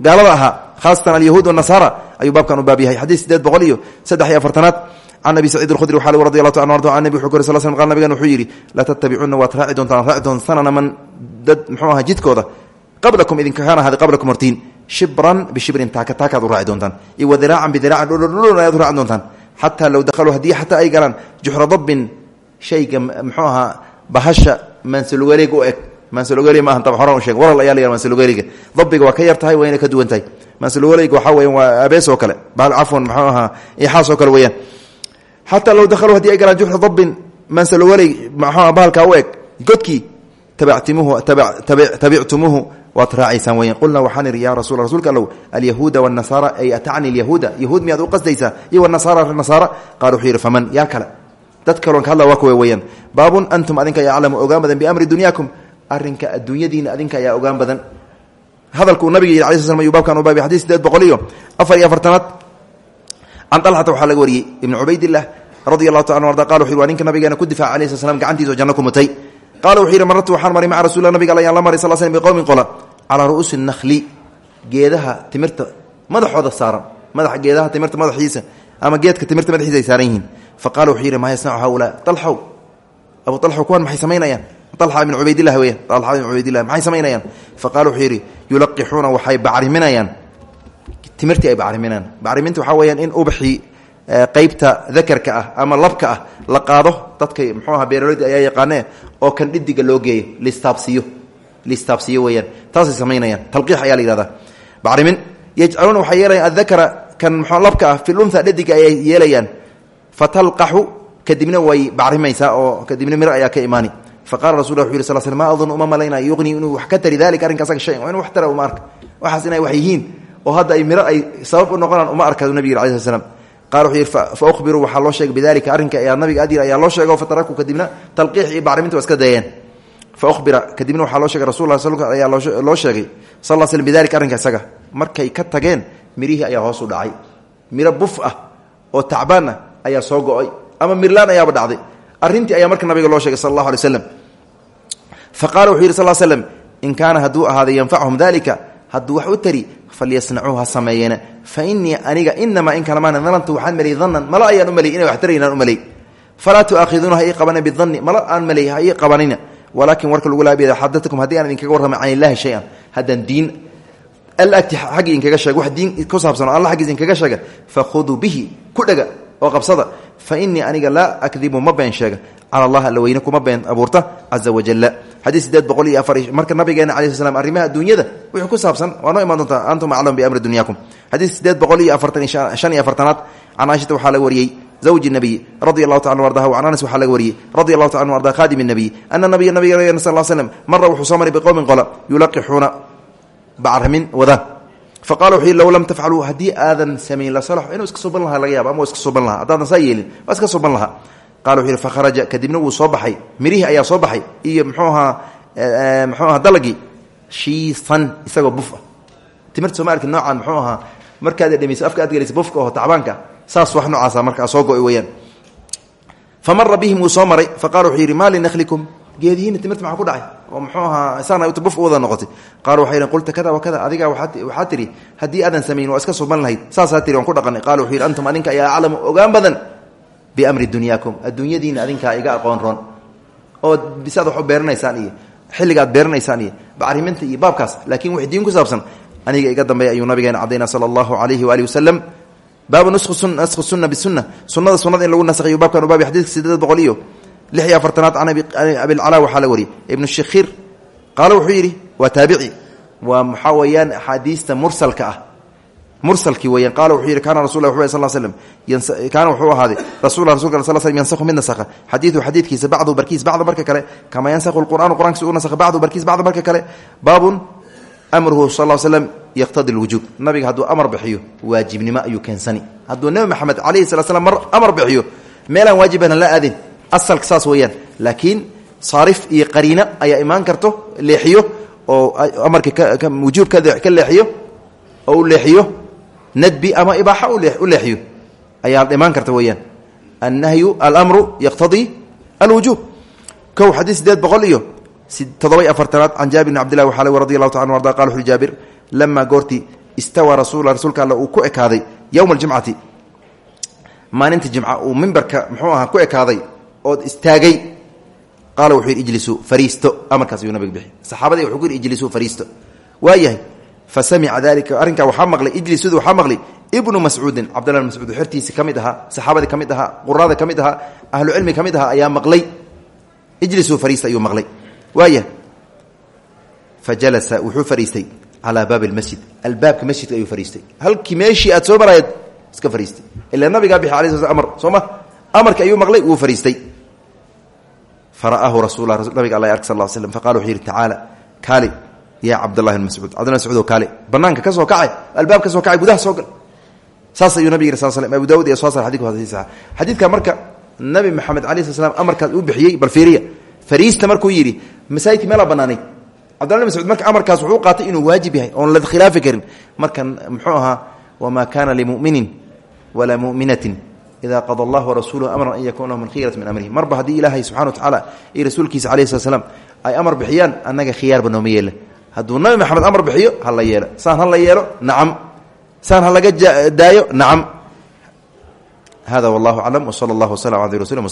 Gaalada ahaa khaasatan alyahuud wanasaara ayuu baabkan u baab yahay xadiis sideed boqol iyo saddex iyo afartanaad can abi saciid alkhudri waxaa radi anu arda an nebi wuxuu kori sal slm qal nabigan wuxuu yidhi latattabicunna waad raaci man dad muxuu aha qablakum idinkakaan ahaaday qablakum hortiin shibran bishibrin taaka taakaad u raaci doontaan iyo wadiraacan bidiraacan dhudhodhudhon ayaad u raaci doontaan xataa low dakhaluu haddii ay galaan juxra dabbin shayga muxuu bahasha maansalugaleega u eg maansalugale maaha tab horan u sheeg waral ayaa la yah maansalugaleega dabbiga waa ka yar tahay wayna ka duwan tahay maansalugaleega waxaa weyan waa abees oo kale. Bahal cafwan muxuu ahaa? Ixaas oo kale weeyaan. Xataa low dakhaluu haddii ay galaan juxra dabbin maansalugale muxuu bahalkaa u eg godkii tabictumuuhu waad raacaysaan weyan qulnaa waxaan ihi ya rasul rasuulka allow alyahuuda wanasaara ay atacni alyahuuda yahuud miyaad u qasdaysaa? Iyo wanasaara nasaara qaal wuxuu yidhi faman yaa kale. Dad kaloon ka hadla waa kuwa antum adinka ayaa aclamu ogaan badan biamri dunyaakum arrinka adduunyadiina adinka ayaa ogaan badan hadalkuu nabiga yidhi alay sl baabkan u baabay xadis sideed boqol iyo afar iyo afartanaad. Can dalxata waxaa laga wariyey ibnu cubaydilah radi allahu ta anu arda qal wuxu yhi waa ku difaca alayh sl slam ku mutay. Qaala wuxuu yidhi waxaan maray maca rasulilah nabiga al ayaan la maray sal slm biqowmin qola calaa ru'uusi nakhli geedaha timirta madaxooda saaran madaxa geedaha timirta madaxiisa ama geedka timirta madaxiisa ay saaran yihiin. Fa qaala wuxuu yidhi maa abu dalxow kuwan maxay samaynayaan dalxa ibn cubaydilah weya dalxa ibn cubaydilah maxay samaynayaan qaala wuxuu yidhi yulaqixuuna waxay bacriminayaan timirtii ay bacriminayaan bacriminta waxaa weeyaan in ubaxii qeybta dakarka ah ama labka ah la qaado dadka mxuu aha beeraleyda ayaa yaqaanee oo kan dhidiga loo geeyo listaabsiyo listaabsiyo weyaan taasay samaynayaan talqiix ayaa la yihahdaa bacrimin yajcaluuna waxay yeelayaan adakara kan mxuu labka ah fi lunha dhadiga ayay yeelayaan fatalqaxu kadibna way bacrimaysaa oo kadibna miro ayaa ka imaani faqala rasul wuxu yiri sal sl ma adun uma malaynaa yuqnii inuu wax ka tari dalika arrinka asaga shayan waa inu wax tara uma arka waxaas inay wax yihiin oo hadda ay miro ay sabab u noqonaan uma arka nabig alai sl qala wuxuu yidhi fa uhbiruu waxaa loo sheegay bidalika arrinka ayaa nabiga adyir ayaa loo sheego fataraku kadibna talqiix iyo bacriminta waa iska dayeen fa uhbira kadibna waxaa loo sheegay rasul ayaa loo sheegay sal l slm bidalika arrinka isaga markay ka tageen mirihii ayaa hoos u dhacay miro buf ah oo tacbaan ayaa soo go'ay ama mirlaan ayaaba dhacday arrintii ayaa marka nabiga loo sheegay sal allahu alay slam fa qaala wuxuu yidhi sal slm in kaana hadduu ahaaday yanfachum dalika hadduu wax u tari falyasnacuu ha sameeyeena fa inii aniga inamaa in kalamaana nalanta waxaan melay danan malo ayaan u inay wax taraynaan u malay falaa tu'aakhiduuna ha ii malo aan malay ha qabanina. Walaakin warka lagu laabiyada xadatakum haddii aan idinkaga warramay can illaahi shay-an haddaan diin alla agti sheega wax diin ku saabsan oo alla xaggiis idinkaga sheega fakhuduu bihi ku dhega oo qabsada fa inii aniga laa akdibu ma been sheega. Cala allah alla weyne kuma been abuurta caza wajalla xadiis sideed boqol iyo afar marka nabigeena cala sl slam arrimaha adduunyada wixii ku saabsan waa noo imaan doontaa antum aclam biamri dunyaakum xadiis sideed boqol iyo afartan shan iyo afartanaad can caaishata waxaa laga wariyey zawji nabiy radi allahu ta anu ardaha can anas waxaa laga wariyey radi allahu ta anu arda khadim nabiy ana nabiya nabiga sal l slm mara wuxuu soo maray biqowmin faqala wuxuu yidhi low lam tafcaluu haddii aadan samayn la salax inuu iska suban lahaa laga yaaba ama iska suban lahaa haddaadan saa yeelin waa iska suban lahaa qala wuxuu yidhi fakharaja kadibna wuu soo baxay mirihii ayaa soo baxay iyo mxuu ahaa mxuu ahaa dalagii shiisan isagoo buf ah timirta soo ma arkin noocan muxuu ahaa markaad dhamiso afka aad gelaysa bufka oo tacbaanka saas wax noocaasa markaa soo go-y weyaan famara bihim wuu soo maray faqala wuxuu yidhi maa linaklikum geedihiina timirta maxaa ku dhacay oo muxuu ahaa saana buf u wada noqotay. Qaala waxay yidhi qulta kada wa kada adigaa waxaa tidhi haddii aadan samayn waa iska suban lahayd. Saasaa tihi waan ku dhaqanay qala wuxuu yidhi antum adinka ayaa aclamu ogaan badan biamri dunyaakum. Adduunyadiina adinkaa iga aqoon roon. Oo bisaad wax u beeranaysaan iyo xilligaad beeranaysaan iyo bacriminta iyo baabkaas laakiin wax diin ku saabsan aniga iga dambeeya ayuu nabigeena cadayna sala allahu calayhi waalihi wasalam baabu naskhi sunna bisunna sunnada sunnada in lagu naskhayo baabkan u baabi xadiidka sideed boqol iyo lix iyo afartanaad can abilcalaa waxaa la wariyey ibnu shikhir qaala wuxuu yidhi waa taabici waa maxaa weeyaan axaadiista mursalka ah mursalkii weyaan qaala wuxuu yidhi kaana rasul wu sal slm kaana wuxuu ahaaday rasul rasulka sl slm yansakhu mid nasakha xadiidu xadiidkiisa bacdu barkiis bacda marka kale kamaa yansakhu lqur'anu qur'ankiisa u nasakha bacdu barkiis bacda marka kale baabun amruhu sal l slm yaqtadi lwujuub nabiga hadduu amar bixiyo waajibnimo ayuu keensani hadduu nebi maxamed calayhi sala slam mar amar bixiyo meelaan waajibana la aadin asalka saas weeyaan. Laakiin saarif iyo qariino ayaa imaan karto leexiyo oo amarka wujuub ka leexiyo oo u leexiyo nadbi ama ibaaxa u leexiyo ayaa imaan karta weeyaan. Annahyu almru yaqtadii alwujuub. Kow xadiis sideed boqol iyo todobay afartanaad can jaabir bn abdillahi waxaa lg radi allahu ta anu arda qala wuxu jaabir lamaa goortii istawaa rasul rasuulka alle uu ku ekaaday yowma aljimcati maalinta jimca uu mimbarka muxuu ahaa ku ekaaday ood istaagay. Qaala wuxuu yidhi ijlisuu fariisto. Amarkaas ayuu nabiga bixi saxaabadii wuxuu ku yidhi ijlisuu fariisto. Waayahay fa samica dalika arrinkaa waxaa maqlay ijlisuuda waxaa maqlay ibnu mascuudin. Cabdullah bn mascuud xertiisi ka mid ahaa saxaabadii ka mid ahaa qurada ka mid ahaa ahlucilmi ka mid ahaa ayaa maqlay. Ijlisuu fariista ayuu maqlay. Waaya fa jalasa wuxuu fariistay calaa baabi lmasjid albaabka masjidka ayuu fariistay. Halkii meeshii aad soo marayd iska fariistay. Ila nabigaa bixi alay sl amar soo ma? Amarka ayuu maqlay wuu fariistay fara'aahu rasul nabiga alla ark sal slm faqala wuxuu yidhi tacaala kaali yaa cabdllahi bn mascuud cabdullah mascuud oo kaale banaanka ka soo kacay albaab ka soo kacay gudaha soo gal. Saas ayuu nabig yiri sal slm abu daawud iyo soo sar saxa xadiidka marka nabi maxamed alayh sl slam amarkaas uu bixiyey bal fiiriya. Fariista markuu yidhi masaajidkii meelaa banaanayd cabdullah mascuud marka amarkaas wuxuu qaatay inuu waajib yahay oon la khilaafi karin. Marka muxuu ahaa wamaa kana limuminin walaa muminatin ida qada allah warasuuluhu amran an yakuna lahu min khiyarati min amrihi marba haddii ilaahay subxana wa tacaala iyo rasuulkiisa alayh slat slam ay amar bixiyaan annaga khiyaarba nooma yeela hadduu nabi maxamed amar bixiyo ha la yeelo saan ha la yeelo nacam saan ha laga daayo nacam hada wallahu aclam wsala allah waslm ala rasul